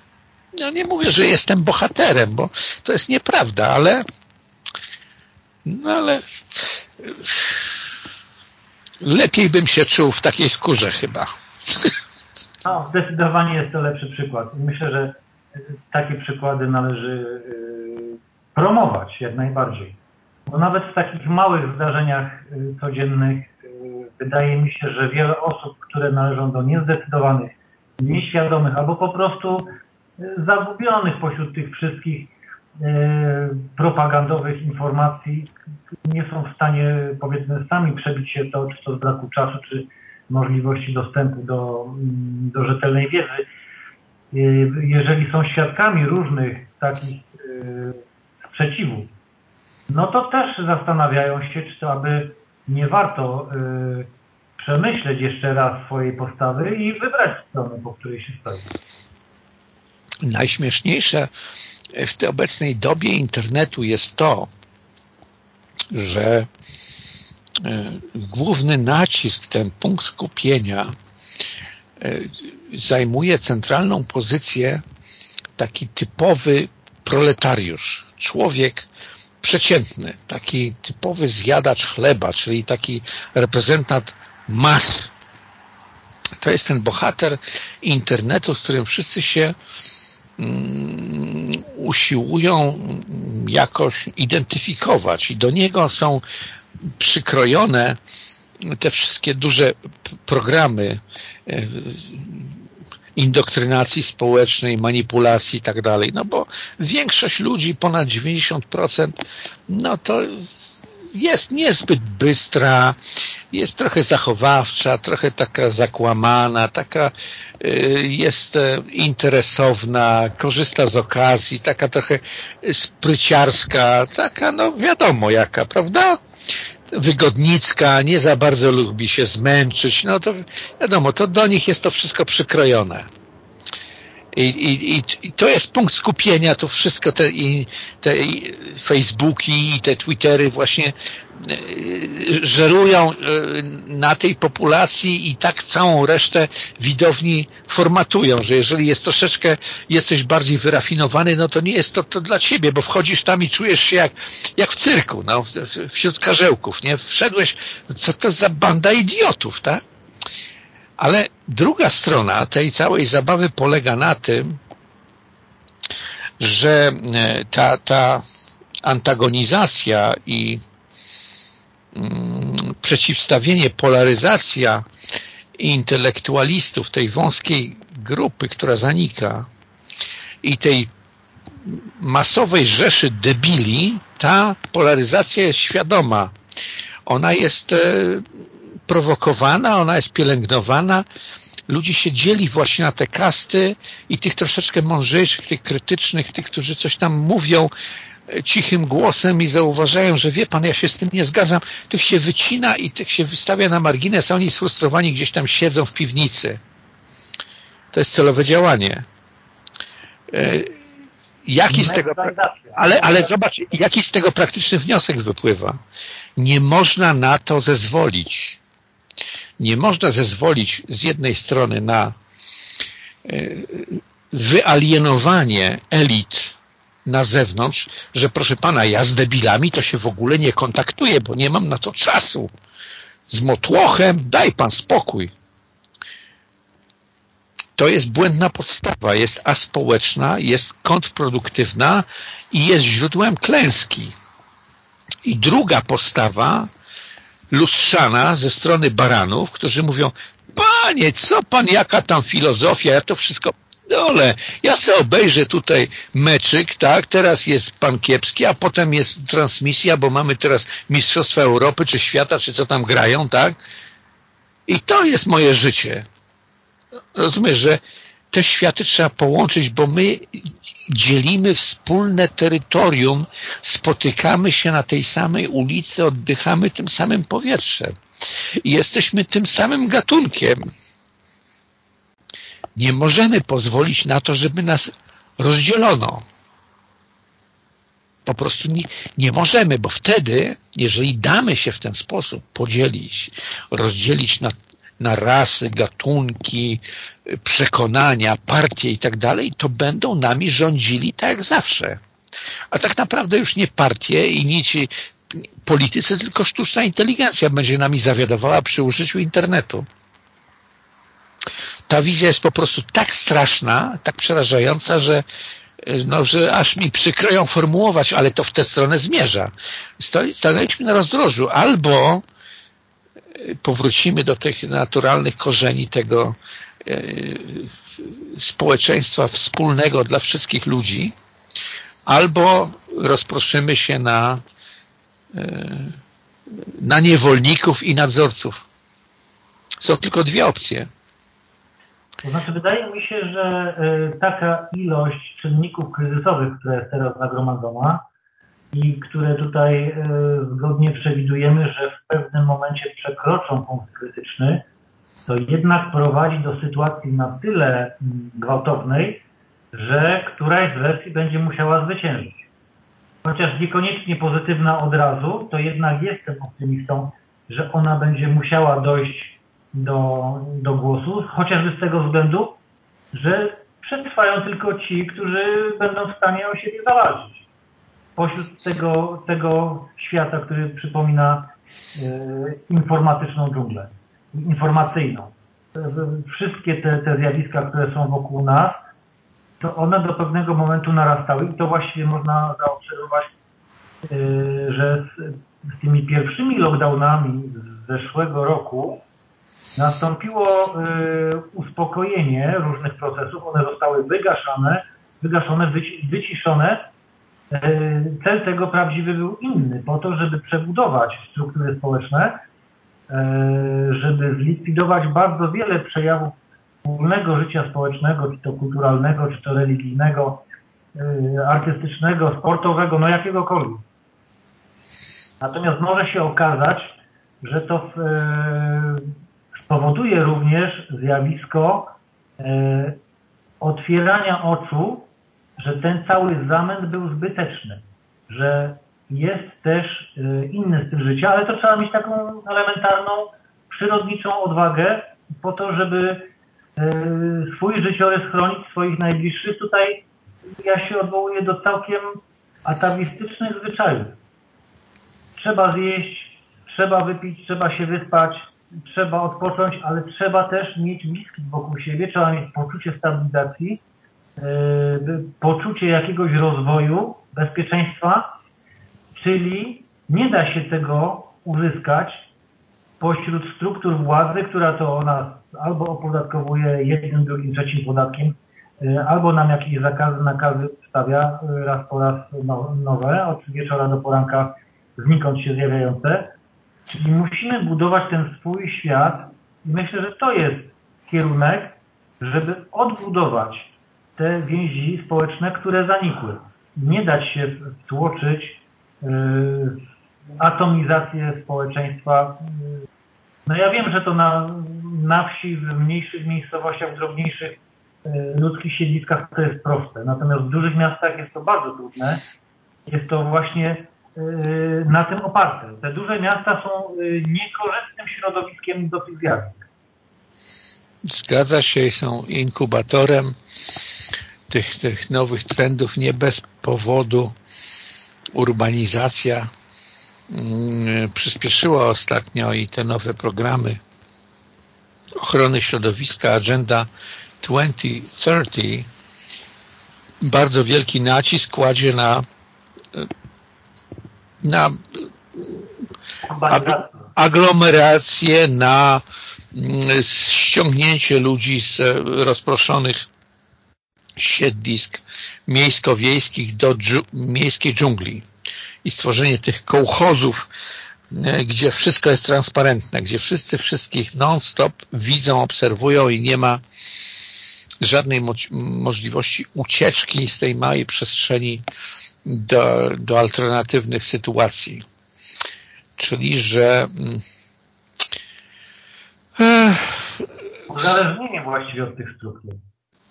Speaker 1: No nie mówię, że jestem bohaterem, bo to jest nieprawda, ale no ale lepiej bym się czuł w takiej skórze chyba.
Speaker 2: No, zdecydowanie jest to lepszy przykład. Myślę, że takie przykłady należy y, promować jak najbardziej. Bo nawet w takich małych zdarzeniach y, codziennych y, wydaje mi się, że wiele osób, które należą do niezdecydowanych, nieświadomych albo po prostu zagubionych pośród tych wszystkich propagandowych informacji nie są w stanie powiedzmy sami przebić się to, czy to z braku czasu, czy możliwości dostępu do, mm, do rzetelnej wiedzy. Y, jeżeli są świadkami różnych takich y, sprzeciwów, no to też zastanawiają się, czy aby nie warto y, przemyśleć jeszcze raz swojej postawy i wybrać stronę, po której się stoi.
Speaker 1: Najśmieszniejsze w tej obecnej dobie internetu jest to, że E, główny nacisk, ten punkt skupienia e, zajmuje centralną pozycję taki typowy proletariusz, człowiek przeciętny, taki typowy zjadacz chleba, czyli taki reprezentant mas. To jest ten bohater internetu, z którym wszyscy się mm, usiłują jakoś identyfikować i do niego są przykrojone te wszystkie duże programy e, indoktrynacji społecznej, manipulacji i tak dalej. No bo większość ludzi, ponad 90%, no to jest niezbyt bystra, jest trochę zachowawcza, trochę taka zakłamana, taka e, jest e, interesowna, korzysta z okazji, taka trochę spryciarska, taka no wiadomo jaka, prawda? Wygodnicka, nie za bardzo lubi się zmęczyć, no to wiadomo, to do nich jest to wszystko przykrojone. I, i, i to jest punkt skupienia, to wszystko te, i, te Facebooki i te Twittery właśnie żerują e, na tej populacji i tak całą resztę widowni formatują, że jeżeli jest troszeczkę, jesteś bardziej wyrafinowany, no to nie jest to, to dla ciebie, bo wchodzisz tam i czujesz się jak, jak w cyrku, no, wśród karzełków, nie? Wszedłeś, co to za banda idiotów, tak? Ale druga strona tej całej zabawy polega na tym, że e, ta, ta antagonizacja i przeciwstawienie, polaryzacja intelektualistów, tej wąskiej grupy, która zanika i tej masowej rzeszy debili, ta polaryzacja jest świadoma. Ona jest e, prowokowana, ona jest pielęgnowana. Ludzi się dzieli właśnie na te kasty i tych troszeczkę mądrzejszych, tych krytycznych, tych, którzy coś tam mówią cichym głosem i zauważają, że wie pan, ja się z tym nie zgadzam, tych się wycina i tych się wystawia na margines, a oni sfrustrowani gdzieś tam siedzą w piwnicy. To jest celowe działanie. E, jaki z tego, ale, ale zobacz, jaki z tego praktyczny wniosek wypływa? Nie można na to zezwolić nie można zezwolić z jednej strony na e, wyalienowanie elit na zewnątrz, że proszę pana, ja z debilami to się w ogóle nie kontaktuję, bo nie mam na to czasu. Z motłochem daj pan spokój. to jest błędna podstawa, jest aspołeczna, jest kontrproduktywna i jest źródłem klęski. I druga postawa, lustrzana ze strony baranów, którzy mówią, panie, co pan, jaka tam filozofia, ja to wszystko dole, ja sobie obejrzę tutaj meczyk, tak, teraz jest pan kiepski, a potem jest transmisja, bo mamy teraz Mistrzostwa Europy, czy świata, czy co tam grają, tak, i to jest moje życie. Rozumiesz, że te światy trzeba połączyć, bo my dzielimy wspólne terytorium, spotykamy się na tej samej ulicy, oddychamy tym samym powietrzem. Jesteśmy tym samym gatunkiem. Nie możemy pozwolić na to, żeby nas rozdzielono. Po prostu nie, nie możemy, bo wtedy, jeżeli damy się w ten sposób podzielić, rozdzielić na na rasy, gatunki, przekonania, partie i tak dalej, to będą nami rządzili tak jak zawsze. A tak naprawdę już nie partie i nie ci politycy, tylko sztuczna inteligencja będzie nami zawiadowała przy użyciu internetu. Ta wizja jest po prostu tak straszna, tak przerażająca, że no, że aż mi przykro ją formułować, ale to w tę stronę zmierza. Stanęliśmy na rozdrożu. Albo powrócimy do tych naturalnych korzeni tego e, społeczeństwa wspólnego dla wszystkich ludzi, albo rozproszymy się na, e, na niewolników i nadzorców. Są tylko dwie opcje.
Speaker 2: To znaczy, wydaje mi się, że e, taka ilość czynników kryzysowych, która jest teraz nagromadzona, i które tutaj e, zgodnie przewidujemy, że w pewnym momencie przekroczą punkt krytyczny, to jednak prowadzi do sytuacji na tyle mm, gwałtownej, że któraś z wersji będzie musiała zwyciężyć. Chociaż niekoniecznie pozytywna od razu, to jednak jestem optymistą, że ona będzie musiała dojść do, do głosu, chociażby z tego względu, że przetrwają tylko ci, którzy będą w stanie o siebie zawalczyć pośród tego, tego świata, który przypomina e, informatyczną dżunglę, informacyjną. Wszystkie te, te zjawiska, które są wokół nas, to one do pewnego momentu narastały i to właściwie można zaobserwować, e, że z, z tymi pierwszymi lockdownami z zeszłego roku nastąpiło e, uspokojenie różnych procesów, one zostały wygaszane, wygaszone, wyciszone. E, cel tego prawdziwy był inny, po to, żeby przebudować struktury społeczne, e, żeby zlikwidować bardzo wiele przejawów wspólnego życia społecznego, czy to kulturalnego, czy to religijnego, artystycznego, sportowego, no jakiegokolwiek. Natomiast może się okazać, że to spowoduje również zjawisko otwierania oczu że ten cały zamęt był zbyteczny, że jest też y, inny styl życia, ale to trzeba mieć taką elementarną, przyrodniczą odwagę po to, żeby y, swój życiorys chronić swoich najbliższych. Tutaj ja się odwołuję do całkiem atawistycznych zwyczajów. Trzeba zjeść, trzeba wypić, trzeba się wyspać, trzeba odpocząć, ale trzeba też mieć bliskich wokół siebie, trzeba mieć poczucie stabilizacji, E, poczucie jakiegoś rozwoju, bezpieczeństwa, czyli nie da się tego uzyskać pośród struktur władzy, która to nas albo opodatkowuje jednym, drugim, trzecim podatkiem, e, albo nam jakieś zakazy, nakazy stawia e, raz po raz no, nowe, od wieczora do poranka znikąd się zjawiające. Czyli musimy budować ten swój świat i myślę, że to jest kierunek, żeby odbudować te więzi społeczne, które zanikły. Nie dać się wtłoczyć w atomizację społeczeństwa. No ja wiem, że to na, na wsi, w mniejszych miejscowościach, w drobniejszych y, ludzkich siedliskach to jest proste. Natomiast w dużych miastach jest to bardzo trudne. Jest to właśnie na tym oparte. Te duże miasta są y, niekorzystnym środowiskiem do tych zjawisk.
Speaker 1: Zgadza się, są inkubatorem tych, tych nowych trendów nie bez powodu urbanizacja mm, przyspieszyła ostatnio i te nowe programy ochrony środowiska, agenda 2030 bardzo wielki nacisk kładzie na na aglomerację, na mm, ściągnięcie ludzi z rozproszonych siedlisk miejsko-wiejskich do dżu miejskiej dżungli i stworzenie tych kołchozów, e, gdzie wszystko jest transparentne, gdzie wszyscy wszystkich non-stop widzą, obserwują i nie ma żadnej mo możliwości ucieczki z tej małej przestrzeni do, do alternatywnych sytuacji. Czyli, że
Speaker 2: mm, Uzależnienie właściwie od tych struktur.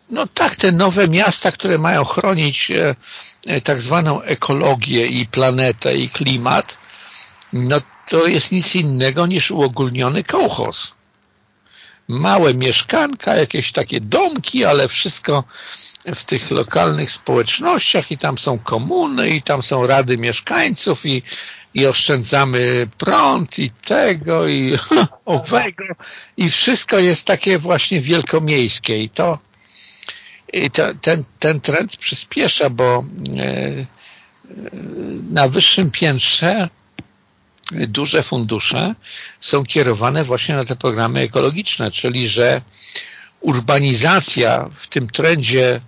Speaker 1: No tak, te nowe miasta, które mają chronić e, e, tak zwaną ekologię i planetę i klimat, no to jest nic innego niż uogólniony kołchoz. Małe mieszkanka, jakieś takie domki, ale wszystko w tych lokalnych społecznościach i tam są komuny i tam są rady mieszkańców i, i oszczędzamy prąd i tego i owego. I wszystko jest takie właśnie wielkomiejskie. I to i to, ten, ten trend przyspiesza, bo e, e, na wyższym piętrze duże fundusze są kierowane właśnie na te programy ekologiczne, czyli że urbanizacja w tym trendzie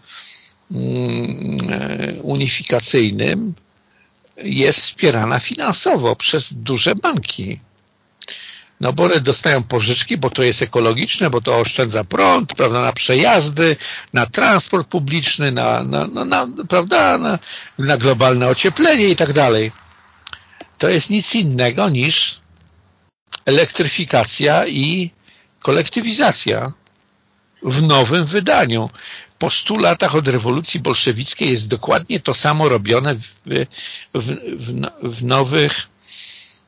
Speaker 1: mm, unifikacyjnym jest wspierana finansowo przez duże banki. No bo one dostają pożyczki, bo to jest ekologiczne, bo to oszczędza prąd, prawda, na przejazdy, na transport publiczny, na, na, na, na prawda, na globalne ocieplenie i tak dalej. To jest nic innego niż elektryfikacja i kolektywizacja w nowym wydaniu. Po stu latach od rewolucji bolszewickiej jest dokładnie to samo robione w, w, w, w nowych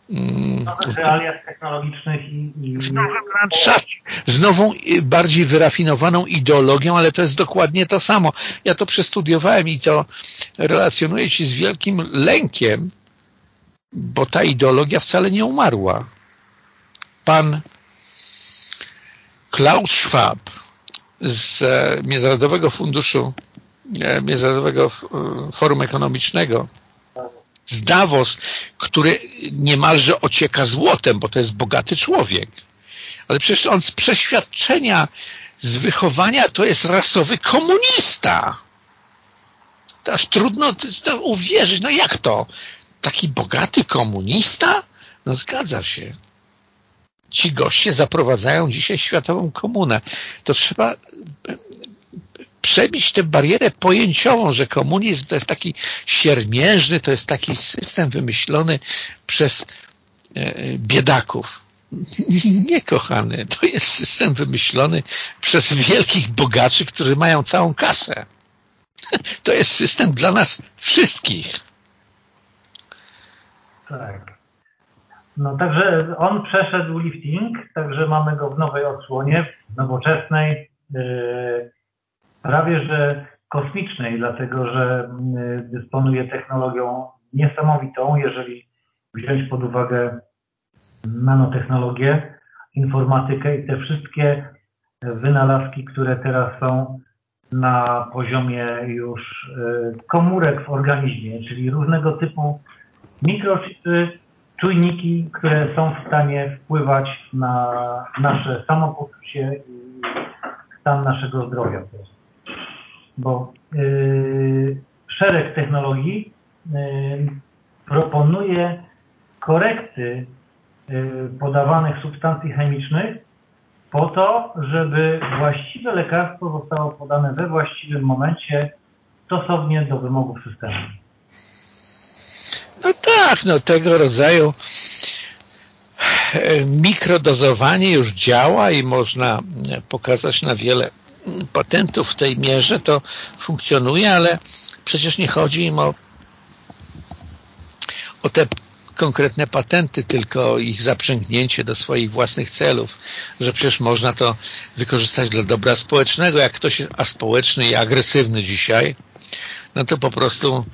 Speaker 2: mm, nowych realiach technologicznych i, i...
Speaker 1: z nową, bardziej wyrafinowaną ideologią, ale to jest dokładnie to samo. Ja to przestudiowałem i to relacjonuję Ci z wielkim lękiem, bo ta ideologia wcale nie umarła. Pan Klaus Schwab z e, Międzynarodowego Funduszu, e, Międzynarodowego e, Forum Ekonomicznego z Davos, który niemalże ocieka złotem, bo to jest bogaty człowiek. Ale przecież on z przeświadczenia, z wychowania to jest rasowy komunista. To aż trudno uwierzyć. No jak to? Taki bogaty komunista? No zgadza się ci goście zaprowadzają dzisiaj światową komunę. To trzeba przebić tę barierę pojęciową, że komunizm to jest taki siermiężny, to jest taki system wymyślony przez e, biedaków. Nie, kochany, to jest system wymyślony przez wielkich bogaczy, którzy mają całą kasę. To jest system dla nas wszystkich.
Speaker 2: Tak. No także on przeszedł lifting, także mamy go w nowej odsłonie, nowoczesnej, yy, prawie że kosmicznej, dlatego że yy, dysponuje technologią niesamowitą, jeżeli wziąć pod uwagę nanotechnologię, informatykę i te wszystkie wynalazki, które teraz są na poziomie już yy, komórek w organizmie, czyli różnego typu mikrochipy, czujniki, które są w stanie wpływać na nasze samopoczucie i stan naszego zdrowia. Bo yy, szereg technologii yy, proponuje korekty yy, podawanych substancji chemicznych po to, żeby właściwe lekarstwo zostało podane we właściwym momencie stosownie do wymogów systemu.
Speaker 1: No tak, no tego rodzaju e, mikrodozowanie już działa i można pokazać na wiele patentów w tej mierze, to funkcjonuje, ale przecież nie chodzi im o, o te konkretne patenty, tylko ich zaprzęgnięcie do swoich własnych celów, że przecież można to wykorzystać dla dobra społecznego. Jak ktoś jest aspołeczny i agresywny dzisiaj, no to po prostu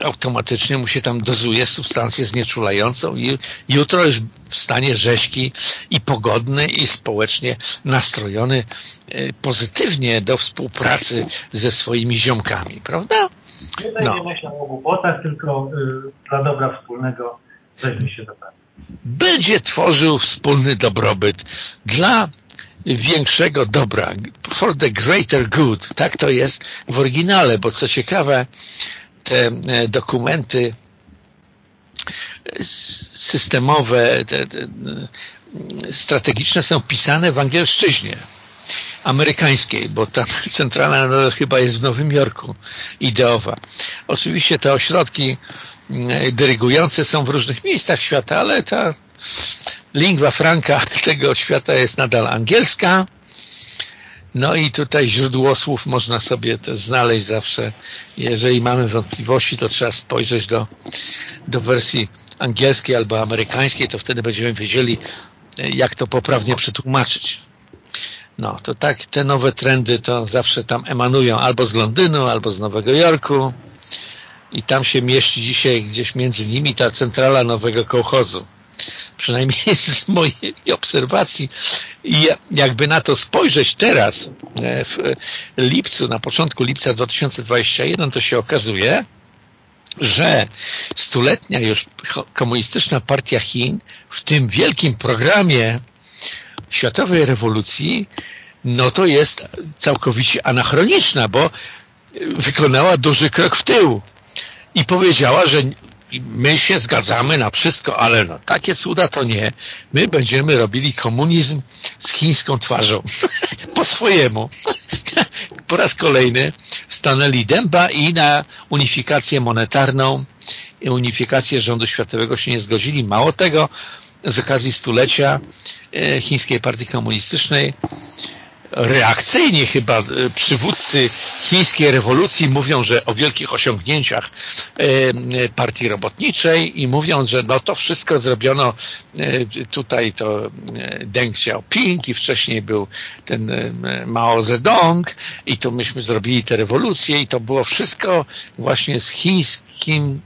Speaker 1: automatycznie mu się tam dozuje substancję znieczulającą i jutro już w stanie rzeźki i pogodny i społecznie nastrojony e, pozytywnie do współpracy ze swoimi ziomkami, prawda?
Speaker 2: Nie no. nie myślał o głupotach, tylko y, dla dobra wspólnego weźmie się do pracy.
Speaker 1: Będzie tworzył wspólny dobrobyt dla większego dobra, for the greater good. Tak to jest w oryginale, bo co ciekawe, te e, dokumenty systemowe, te, te, strategiczne są pisane w angielszczyźnie amerykańskiej, bo ta centralna no, chyba jest w Nowym Jorku ideowa. Oczywiście te ośrodki mm, dyrygujące są w różnych miejscach świata, ale ta lingua franca tego świata jest nadal angielska. No i tutaj źródło słów można sobie to znaleźć zawsze. Jeżeli mamy wątpliwości, to trzeba spojrzeć do, do wersji angielskiej albo amerykańskiej, to wtedy będziemy wiedzieli, jak to poprawnie przetłumaczyć. No, to tak, te nowe trendy to zawsze tam emanują albo z Londynu, albo z Nowego Jorku i tam się mieści dzisiaj gdzieś między nimi ta centrala nowego kołchozu. Przynajmniej z mojej obserwacji. I jakby na to spojrzeć teraz, e, w lipcu, na początku lipca 2021, to się okazuje, że stuletnia już komunistyczna partia Chin w tym wielkim programie światowej rewolucji, no to jest całkowicie anachroniczna, bo wykonała duży krok w tył i powiedziała, że my się zgadzamy na wszystko, ale no, takie cuda to nie. My będziemy robili komunizm z chińską twarzą. po swojemu. po raz kolejny stanęli dęba i na unifikację monetarną i unifikację rządu światowego się nie zgodzili. Mało tego, z okazji stulecia e, Chińskiej Partii Komunistycznej reakcyjni chyba e, przywódcy chińskiej rewolucji mówią, że o wielkich osiągnięciach e, partii robotniczej i mówią, że no to wszystko zrobiono tutaj to Deng Xiaoping i wcześniej był ten Mao Zedong i to myśmy zrobili tę rewolucję i to było wszystko właśnie z chińskim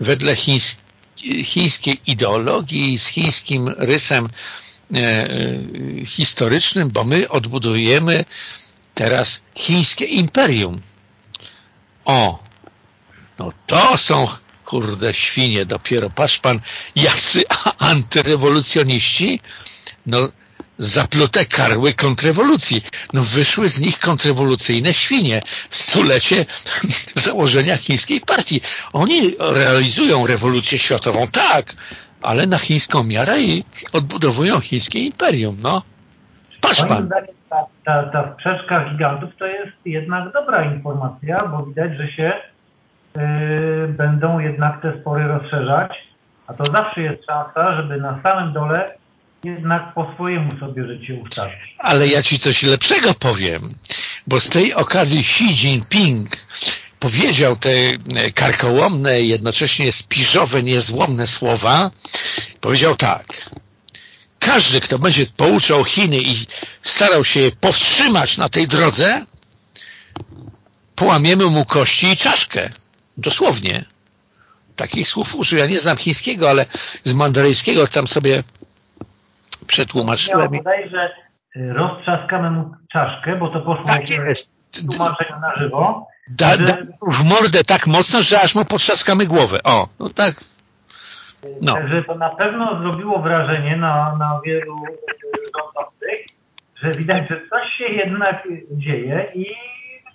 Speaker 1: wedle chińskiej ideologii, z chińskim rysem e, e, historycznym, bo my odbudujemy teraz chińskie imperium. O, no to są kurde świnie dopiero. Patrz pan, jacy antyrewolucjoniści, no zaplute karły kontrrewolucji. No wyszły z nich kontrrewolucyjne świnie w stulecie założenia chińskiej partii. Oni realizują rewolucję światową, tak, ale na chińską miarę i odbudowują chińskie imperium, no. Patrz pan.
Speaker 2: Ta, ta, ta sprzeczka gigantów to jest jednak dobra informacja, bo widać, że się yy, będą jednak te spory rozszerzać, a to zawsze jest szansa, żeby na samym dole jednak po swojemu sobie życie ustawić.
Speaker 1: Ale ja Ci coś lepszego powiem, bo z tej okazji Xi Jinping powiedział te e, karkołomne, jednocześnie spiżowe, niezłomne słowa. Powiedział tak. Każdy, kto będzie pouczał Chiny i starał się je powstrzymać na tej drodze, połamiemy mu kości i czaszkę. Dosłownie. Takich słów użył. Ja nie znam chińskiego, ale z mandaryjskiego tam sobie przetłumaczyłem.
Speaker 2: Ja że y, roztrzaskamy mu czaszkę, bo to poszło tak jest. tłumaczeniu na żywo.
Speaker 1: Da, da, w mordę tak mocno, że aż mu potrzaskamy głowę. O, no tak.
Speaker 2: No. Że to na pewno zrobiło wrażenie na, na wielu rządzących, że widać, że coś się jednak dzieje i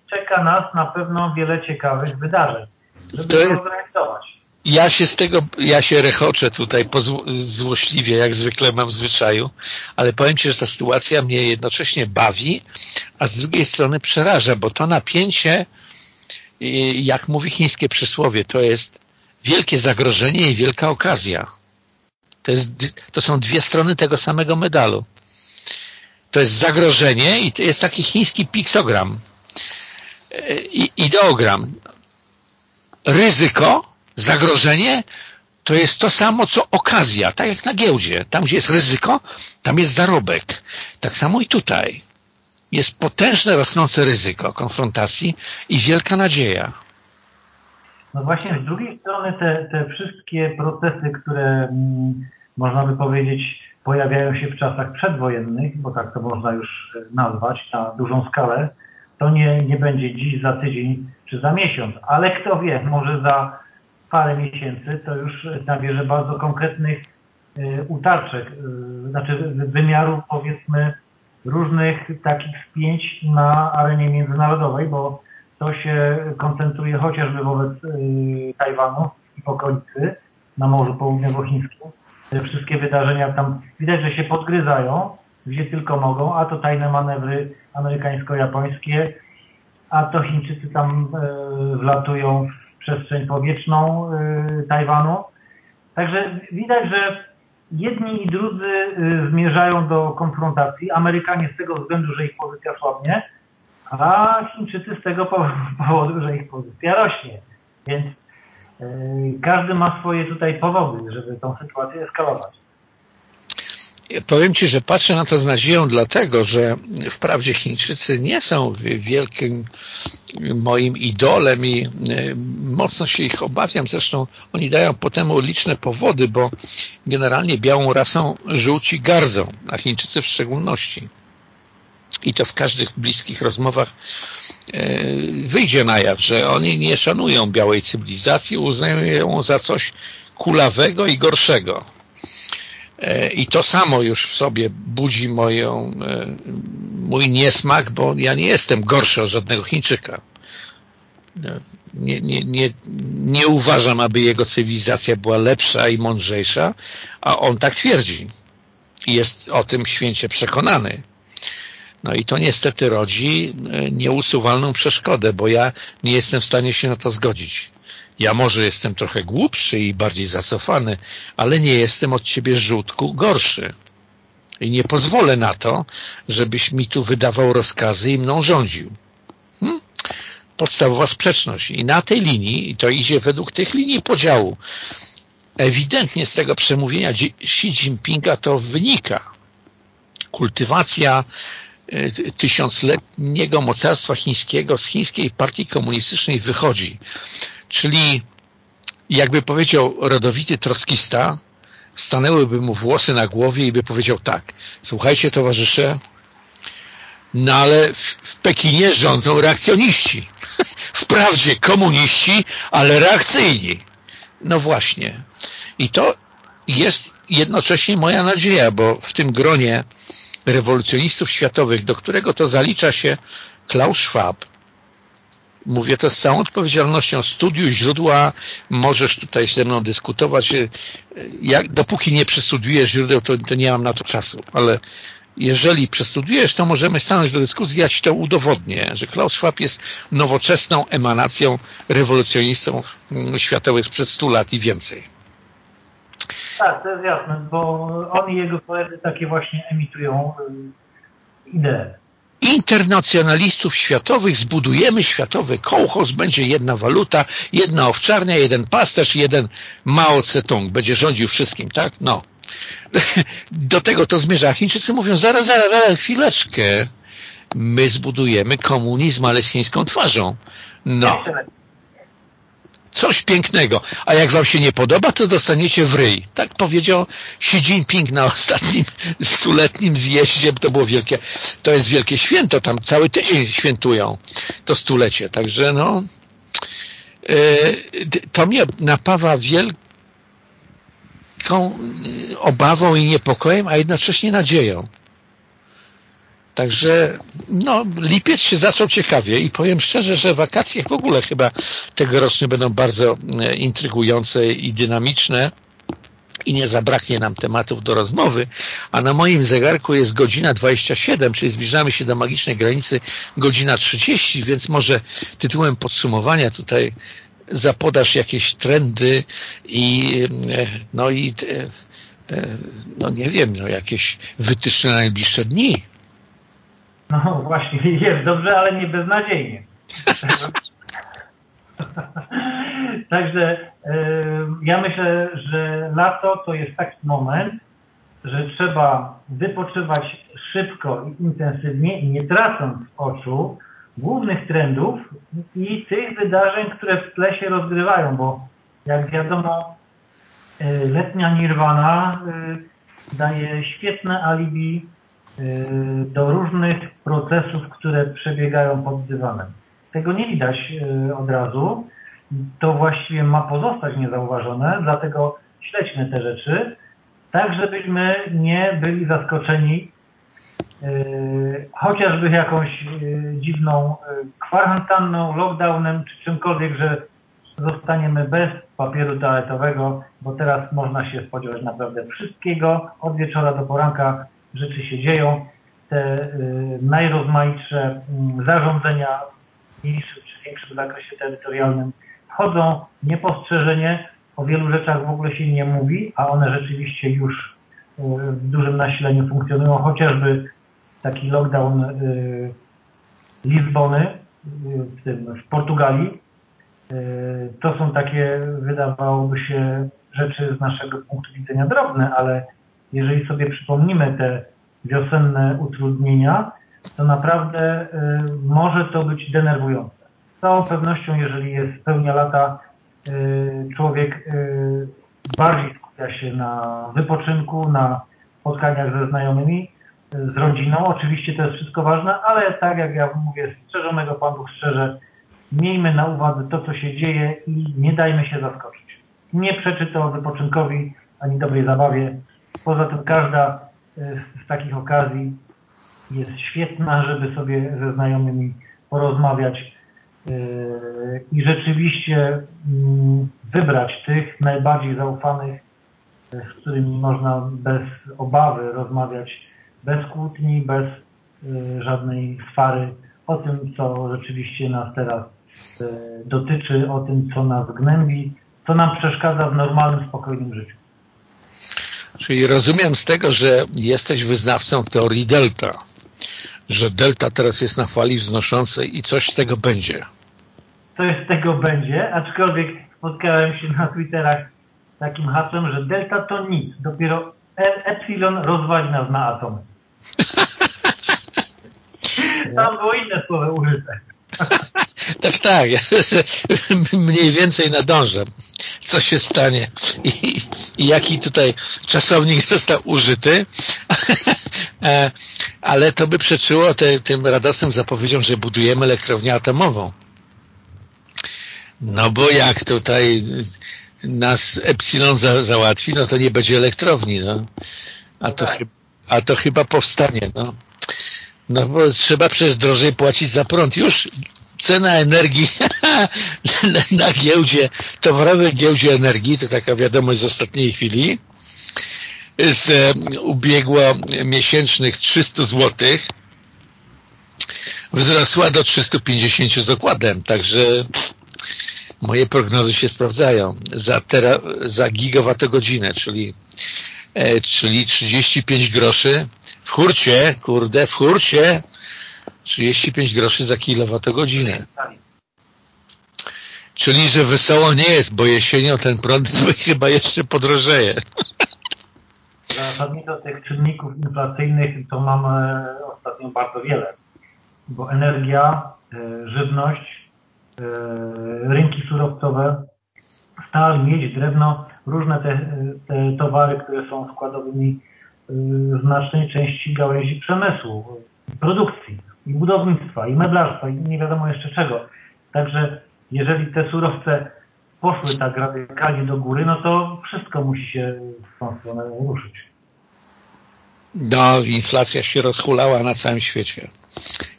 Speaker 2: czeka nas na pewno wiele ciekawych wydarzeń, żeby to, to zrealizować
Speaker 1: ja się z tego, ja się rechoczę tutaj złośliwie, jak zwykle mam w zwyczaju, ale powiem Ci, że ta sytuacja mnie jednocześnie bawi, a z drugiej strony przeraża, bo to napięcie, jak mówi chińskie przysłowie, to jest wielkie zagrożenie i wielka okazja. To, jest, to są dwie strony tego samego medalu. To jest zagrożenie i to jest taki chiński piksogram, i ideogram. Ryzyko zagrożenie to jest to samo, co okazja, tak jak na giełdzie. Tam, gdzie jest ryzyko, tam jest zarobek. Tak samo i tutaj. Jest potężne, rosnące ryzyko konfrontacji i wielka nadzieja.
Speaker 2: No właśnie z drugiej strony te, te wszystkie procesy, które mm, można by powiedzieć pojawiają się w czasach przedwojennych, bo tak to można już nazwać na dużą skalę, to nie, nie będzie dziś, za tydzień czy za miesiąc, ale kto wie, może za parę miesięcy to już nabierze bardzo konkretnych y, utarczek, y, znaczy wymiarów powiedzmy różnych takich spięć na arenie międzynarodowej, bo to się koncentruje chociażby wobec y, Tajwanu i okolicy na Morzu Południowochińskim. Te wszystkie wydarzenia tam widać, że się podgryzają, gdzie tylko mogą, a to tajne manewry amerykańsko-japońskie, a to Chińczycy tam y, wlatują w przestrzeń powietrzną y, Tajwanu. Także widać, że jedni i drudzy zmierzają do konfrontacji. Amerykanie z tego względu, że ich pozycja słabnie, a Chińczycy z tego powodu, że ich pozycja rośnie. Więc yy, każdy ma swoje tutaj powody, żeby tą sytuację eskalować.
Speaker 1: Powiem Ci, że patrzę na to z nadzieją dlatego, że wprawdzie Chińczycy nie są wielkim moim idolem i e, mocno się ich obawiam. Zresztą oni dają po temu liczne powody, bo generalnie białą rasą żółci gardzą, a Chińczycy w szczególności i to w każdych bliskich rozmowach e, wyjdzie na jaw, że oni nie szanują białej cywilizacji, uznają ją za coś kulawego i gorszego. E, I to samo już w sobie budzi moją, e, mój niesmak, bo ja nie jestem gorszy od żadnego Chińczyka. Nie, nie, nie, nie uważam, aby jego cywilizacja była lepsza i mądrzejsza, a on tak twierdzi. I jest o tym święcie przekonany. No i to niestety rodzi e, nieusuwalną przeszkodę, bo ja nie jestem w stanie się na to zgodzić. Ja może jestem trochę głupszy i bardziej zacofany, ale nie jestem od ciebie żółtku gorszy. I nie pozwolę na to, żebyś mi tu wydawał rozkazy i mną rządził. Hmm? Podstawowa sprzeczność. I na tej linii, i to idzie według tych linii podziału, ewidentnie z tego przemówienia Xi Jinpinga to wynika. Kultywacja E, tysiącletniego mocarstwa chińskiego z chińskiej partii komunistycznej wychodzi. Czyli jakby powiedział rodowity trockista, stanęłyby mu włosy na głowie i by powiedział tak, słuchajcie towarzysze, no ale w, w Pekinie rządzą reakcjoniści. Wprawdzie komuniści, ale reakcyjni. No właśnie. I to jest jednocześnie moja nadzieja, bo w tym gronie rewolucjonistów światowych, do którego to zalicza się Klaus Schwab, mówię to z całą odpowiedzialnością, studiuj źródła, możesz tutaj ze mną dyskutować, jak, dopóki nie przestudiujesz źródeł, to, to nie mam na to czasu, ale jeżeli przestudiujesz, to możemy stanąć do dyskusji, ja Ci to udowodnię, że Klaus Schwab jest nowoczesną emanacją rewolucjonistów światowych sprzed 100 lat i więcej.
Speaker 2: Tak, to jest jasne, bo on i jego koledzy takie właśnie emitują y, idee.
Speaker 1: Internacjonalistów światowych zbudujemy światowy kołchoz, będzie jedna waluta, jedna owczarnia, jeden pasterz, jeden Mao Tse-tung będzie rządził wszystkim, tak? No. Do tego to zmierza. Chińczycy mówią, zaraz, zaraz, zaraz, chwileczkę. My zbudujemy komunizm, ale z chińską twarzą. No. Coś pięknego. A jak wam się nie podoba, to dostaniecie w ryj. Tak powiedział Xi Jinping na ostatnim stuletnim zjeździe. To było wielkie, to jest wielkie święto. Tam cały tydzień świętują to stulecie. Także no, e, to mnie napawa wielką e, obawą i niepokojem, a jednocześnie nadzieją. Także no, lipiec się zaczął ciekawie i powiem szczerze, że wakacje w ogóle chyba tegoroczne będą bardzo e, intrygujące i dynamiczne i nie zabraknie nam tematów do rozmowy, a na moim zegarku jest godzina 27, czyli zbliżamy się do magicznej granicy godzina 30, więc może tytułem podsumowania tutaj zapodasz jakieś trendy i e, no i e, no nie wiem, no jakieś wytyczne na najbliższe dni.
Speaker 2: No właśnie, jest dobrze, ale nie beznadziejnie. Także ja myślę, że lato to jest taki moment, że trzeba wypoczywać szybko i intensywnie nie tracąc oczu głównych trendów i tych wydarzeń, które w tle się rozgrywają, bo jak wiadomo, y, letnia Nirvana y, daje świetne alibi do różnych procesów, które przebiegają pod dywanem. Tego nie widać od razu. To właściwie ma pozostać niezauważone, dlatego śledźmy te rzeczy, tak żebyśmy nie byli zaskoczeni Yy, chociażby jakąś dziwną kwarantanną, lockdownem czy czymkolwiek, że zostaniemy bez papieru toaletowego, bo teraz można się spodziewać naprawdę wszystkiego. Od wieczora do poranka rzeczy się dzieją. Te najrozmaitsze mm, zarządzenia w mniejszym czy większym zakresie terytorialnym wchodzą niepostrzeżenie. O wielu rzeczach w ogóle się nie mówi, a one rzeczywiście już w dużym nasileniu funkcjonują, chociażby taki lockdown y, Lizbony y, w, tym, w Portugalii. Y, to są takie, wydawałoby się, rzeczy z naszego punktu widzenia drobne, ale jeżeli sobie przypomnimy te wiosenne utrudnienia, to naprawdę może to być denerwujące. Z całą pewnością, jeżeli jest pełnia lata, człowiek bardziej skupia się na wypoczynku, na spotkaniach ze znajomymi, z rodziną. Oczywiście to jest wszystko ważne, ale tak jak ja mówię, strzeżonego Pan Bóg strzeże, miejmy na uwadze to, co się dzieje i nie dajmy się zaskoczyć. Nie przeczy to wypoczynkowi ani dobrej zabawie. Poza tym każda e, z takich okazji jest świetna, żeby sobie ze znajomymi porozmawiać e, i rzeczywiście mm, wybrać tych najbardziej zaufanych, e, z którymi można bez obawy rozmawiać bez kłótni, bez y, żadnej swary o tym, co rzeczywiście nas teraz y, dotyczy, o tym, co nas gnębi, co nam przeszkadza w normalnym, spokojnym życiu.
Speaker 1: Czyli rozumiem z tego, że jesteś wyznawcą teorii delta, że delta teraz jest na fali wznoszącej i coś z tego będzie.
Speaker 2: Coś z tego będzie, aczkolwiek spotkałem się na Twitterach z takim hasłem, że delta to nic, dopiero e- epsilon rozwali nas na atomy. Tam było inne słowo użyte.
Speaker 1: tak, tak. Mniej więcej nadążę, co się stanie i, i jaki tutaj czasownik został użyty. E, ale to by przeczyło te, tym radosnym zapowiedziom, że budujemy elektrownię atomową. No bo jak tutaj nas Epsilon za, załatwi, no to nie będzie elektrowni. No. A to, tak. a to chyba powstanie. No. No bo trzeba przecież drożej płacić za prąd. Już cena energii na giełdzie, towarowej giełdzie energii, to taka wiadomość z ostatniej chwili, z e, ubiegło miesięcznych 300 zł wzrosła do 350 z okładem, także moje prognozy się sprawdzają. Za, tera, za gigawatogodzinę, czyli, e, czyli 35 groszy w hurcie, kurde, w hurcie 35 groszy za kilowatogodzinę. Czyli, że wesoło nie jest, bo jesienią ten prąd chyba jeszcze podrożeje.
Speaker 2: Zasadniczo tych czynników inflacyjnych to mamy ostatnio bardzo wiele, bo energia, e, żywność, e, rynki surowcowe, stal, miedź, drewno, różne te, te towary, które są składowymi znacznej części gałęzi przemysłu, produkcji i budownictwa, i meblarstwa, i nie wiadomo jeszcze czego. Także jeżeli te surowce poszły tak radykalnie do góry, no to wszystko musi się w tą stronę ruszyć.
Speaker 1: No, inflacja się rozhulała na całym świecie.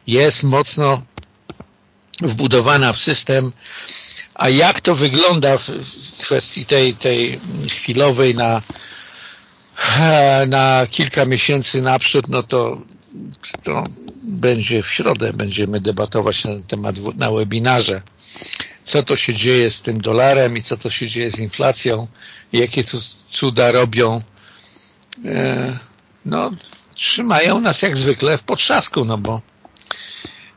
Speaker 1: Jest mocno wbudowana w system, a jak to wygląda w kwestii tej, tej chwilowej na na kilka miesięcy naprzód, no to, to będzie w środę, będziemy debatować na ten temat na webinarze. Co to się dzieje z tym dolarem i co to się dzieje z inflacją, jakie tu cuda robią. E, no, trzymają nas jak zwykle w potrzasku, no bo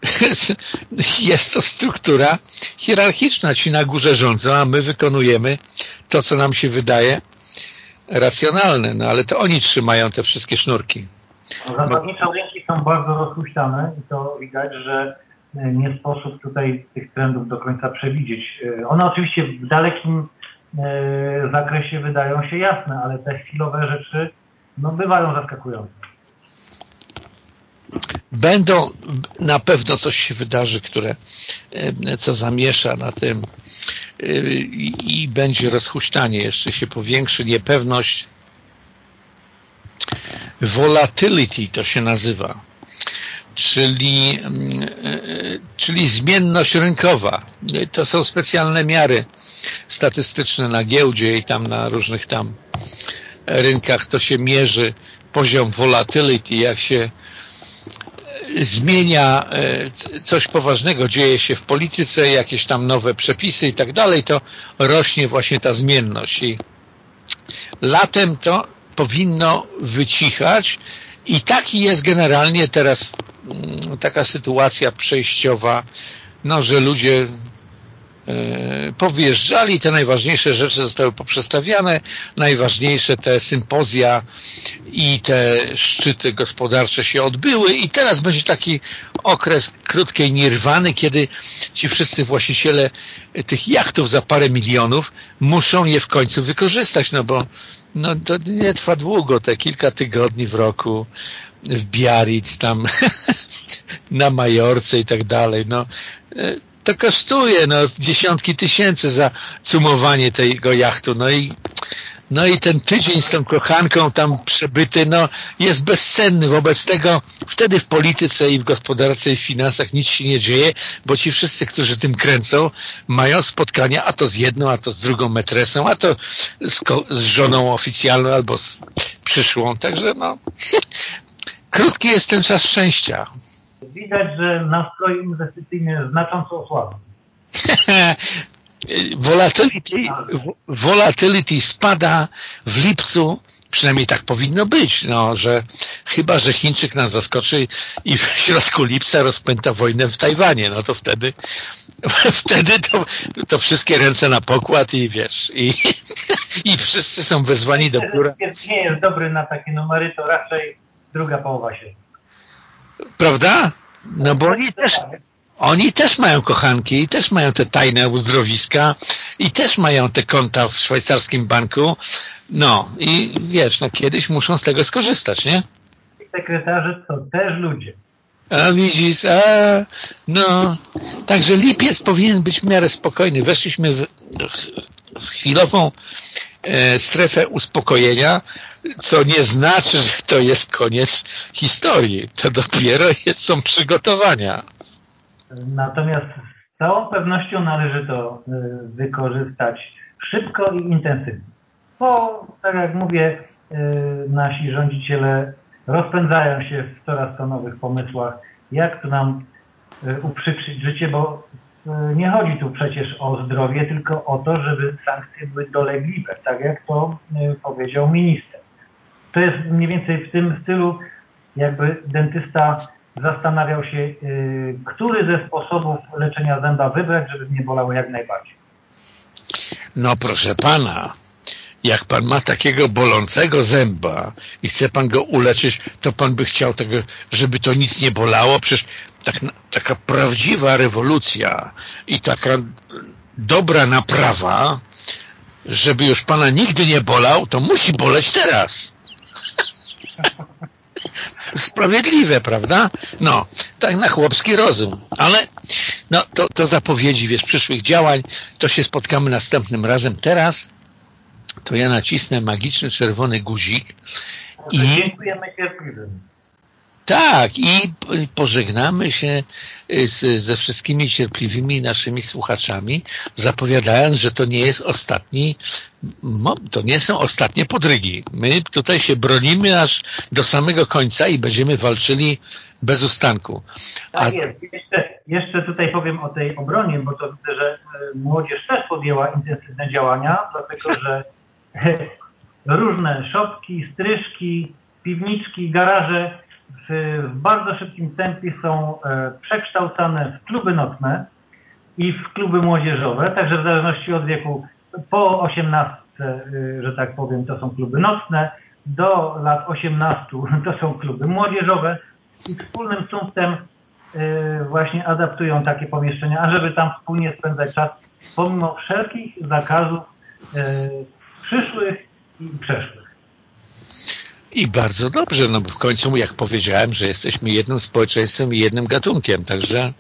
Speaker 1: jest to struktura hierarchiczna. Ci na górze rządzą, a my wykonujemy to, co nam się wydaje racjonalne, no ale to oni trzymają te wszystkie sznurki.
Speaker 2: Zasadniczo rynki są bardzo rozpuściane i to widać, że nie sposób tutaj tych trendów do końca przewidzieć. One oczywiście w dalekim zakresie wydają się jasne, ale te chwilowe rzeczy no, bywają zaskakujące.
Speaker 1: Będą, na pewno coś się wydarzy, które co zamiesza na tym i, i będzie rozhuśtanie, jeszcze się powiększy niepewność volatility to się nazywa czyli, czyli zmienność rynkowa. To są specjalne miary statystyczne na giełdzie i tam na różnych tam rynkach to się mierzy poziom volatility, jak się zmienia e, coś poważnego, dzieje się w polityce, jakieś tam nowe przepisy i tak dalej, to rośnie właśnie ta zmienność i latem to powinno wycichać. I taki jest generalnie teraz mm, taka sytuacja przejściowa, no, że ludzie powjeżdżali, te najważniejsze rzeczy zostały poprzestawiane, najważniejsze te sympozja i te szczyty gospodarcze się odbyły i teraz będzie taki okres krótkiej nirwany, kiedy ci wszyscy właściciele tych jachtów za parę milionów muszą je w końcu wykorzystać, no bo no to nie trwa długo, te kilka tygodni w roku w Biarritz, tam na Majorce i tak dalej, no e, to kosztuje no, dziesiątki tysięcy za cumowanie tego jachtu. No i, no i ten tydzień z tą kochanką tam przebyty no, jest bezcenny. Wobec tego wtedy w polityce i w gospodarce i w finansach nic się nie dzieje, bo ci wszyscy, którzy tym kręcą, mają spotkania a to z jedną, a to z drugą metresą, a to z, z żoną oficjalną albo z przyszłą. Także no, krótki jest ten czas szczęścia
Speaker 2: widać, że nastroje inwestycyjne znacząco osłabły.
Speaker 1: volatility, volatility spada w lipcu, przynajmniej tak powinno być, no, że chyba, że Chińczyk nas zaskoczy i w środku lipca rozpęta wojnę w Tajwanie, no to wtedy wtedy to, to wszystkie ręce na pokład i wiesz, i, i wszyscy są wezwani do góry.
Speaker 2: Nie jest dobry na takie numery, to raczej druga połowa się.
Speaker 1: Prawda? No bo oni też, oni też mają kochanki i też mają te tajne uzdrowiska i też mają te konta w szwajcarskim banku. No i wiesz, no kiedyś muszą z tego skorzystać, nie?
Speaker 2: Sekretarze to też ludzie.
Speaker 1: A widzisz, a, no. Także lipiec powinien być w miarę spokojny. Weszliśmy w, w, w chwilową e, strefę uspokojenia, co nie znaczy, że to jest koniec historii. To dopiero są przygotowania.
Speaker 2: Natomiast z całą pewnością należy to e, wykorzystać szybko i intensywnie. Bo, tak jak mówię, e, nasi rządziciele rozpędzają się w coraz to nowych pomysłach, jak tu nam e, uprzykrzyć życie, bo nie chodzi tu przecież o zdrowie, tylko o to, żeby sankcje były dolegliwe, tak jak to powiedział minister. To jest mniej więcej w tym stylu, jakby dentysta zastanawiał się, który ze sposobów leczenia zęba wybrać, żeby nie bolało jak najbardziej.
Speaker 1: No proszę pana, jak pan ma takiego bolącego zęba i chce pan go uleczyć, to pan by chciał tego, żeby to nic nie bolało. Przecież tak, taka prawdziwa rewolucja i taka dobra naprawa, żeby już pana nigdy nie bolał, to musi boleć teraz. Sprawiedliwe, prawda? No, tak na chłopski rozum. Ale no, to, to zapowiedzi, wiesz, przyszłych działań, to się spotkamy następnym razem. Teraz to ja nacisnę magiczny czerwony guzik
Speaker 2: i dziękujemy cierpliwym.
Speaker 1: Tak, i pożegnamy się y, z, ze wszystkimi cierpliwymi naszymi słuchaczami, zapowiadając, że to nie jest ostatni, to nie są ostatnie podrygi. My tutaj się bronimy aż do samego końca i będziemy walczyli bez ustanku.
Speaker 2: A... Tak jest. Jeszcze, jeszcze tutaj powiem o tej obronie, bo to widzę, że y, młodzież też podjęła intensywne działania, dlatego że różne szopki, stryżki, piwniczki, garaże w, bardzo szybkim tempie są e, przekształcane w kluby nocne i w kluby młodzieżowe, także w zależności od wieku po 18, e, że tak powiem, to są kluby nocne, do lat 18 to są kluby młodzieżowe i wspólnym sumptem właśnie adaptują takie pomieszczenia, ażeby tam wspólnie spędzać czas, pomimo wszelkich zakazów przyszłych i przeszłych.
Speaker 1: I bardzo dobrze, no bo w końcu, jak powiedziałem, że jesteśmy jednym społeczeństwem i jednym gatunkiem, także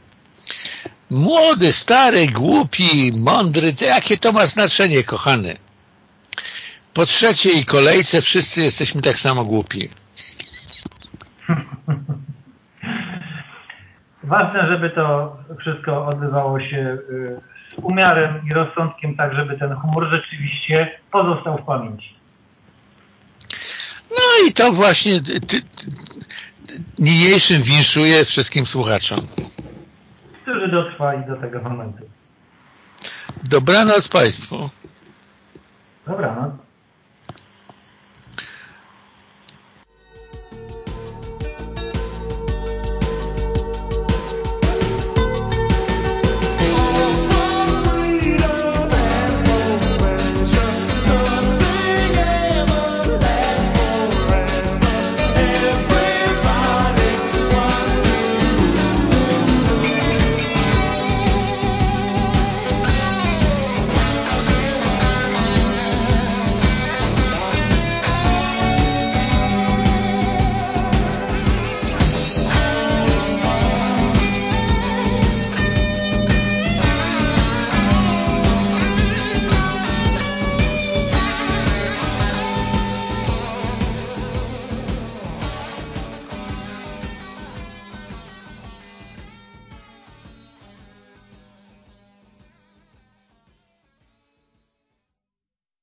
Speaker 1: młody, stary, głupi, mądry, to jakie to ma znaczenie, kochany? Po trzeciej kolejce wszyscy jesteśmy tak samo głupi.
Speaker 2: Ważne, żeby to wszystko odbywało się y, z umiarem i rozsądkiem, tak żeby ten humor rzeczywiście pozostał w pamięci.
Speaker 1: No i to właśnie ty, ty, niniejszym winszuję wszystkim słuchaczom.
Speaker 2: Którzy dotrwali do tego momentu.
Speaker 1: Dobranoc Państwu.
Speaker 2: Dobranoc.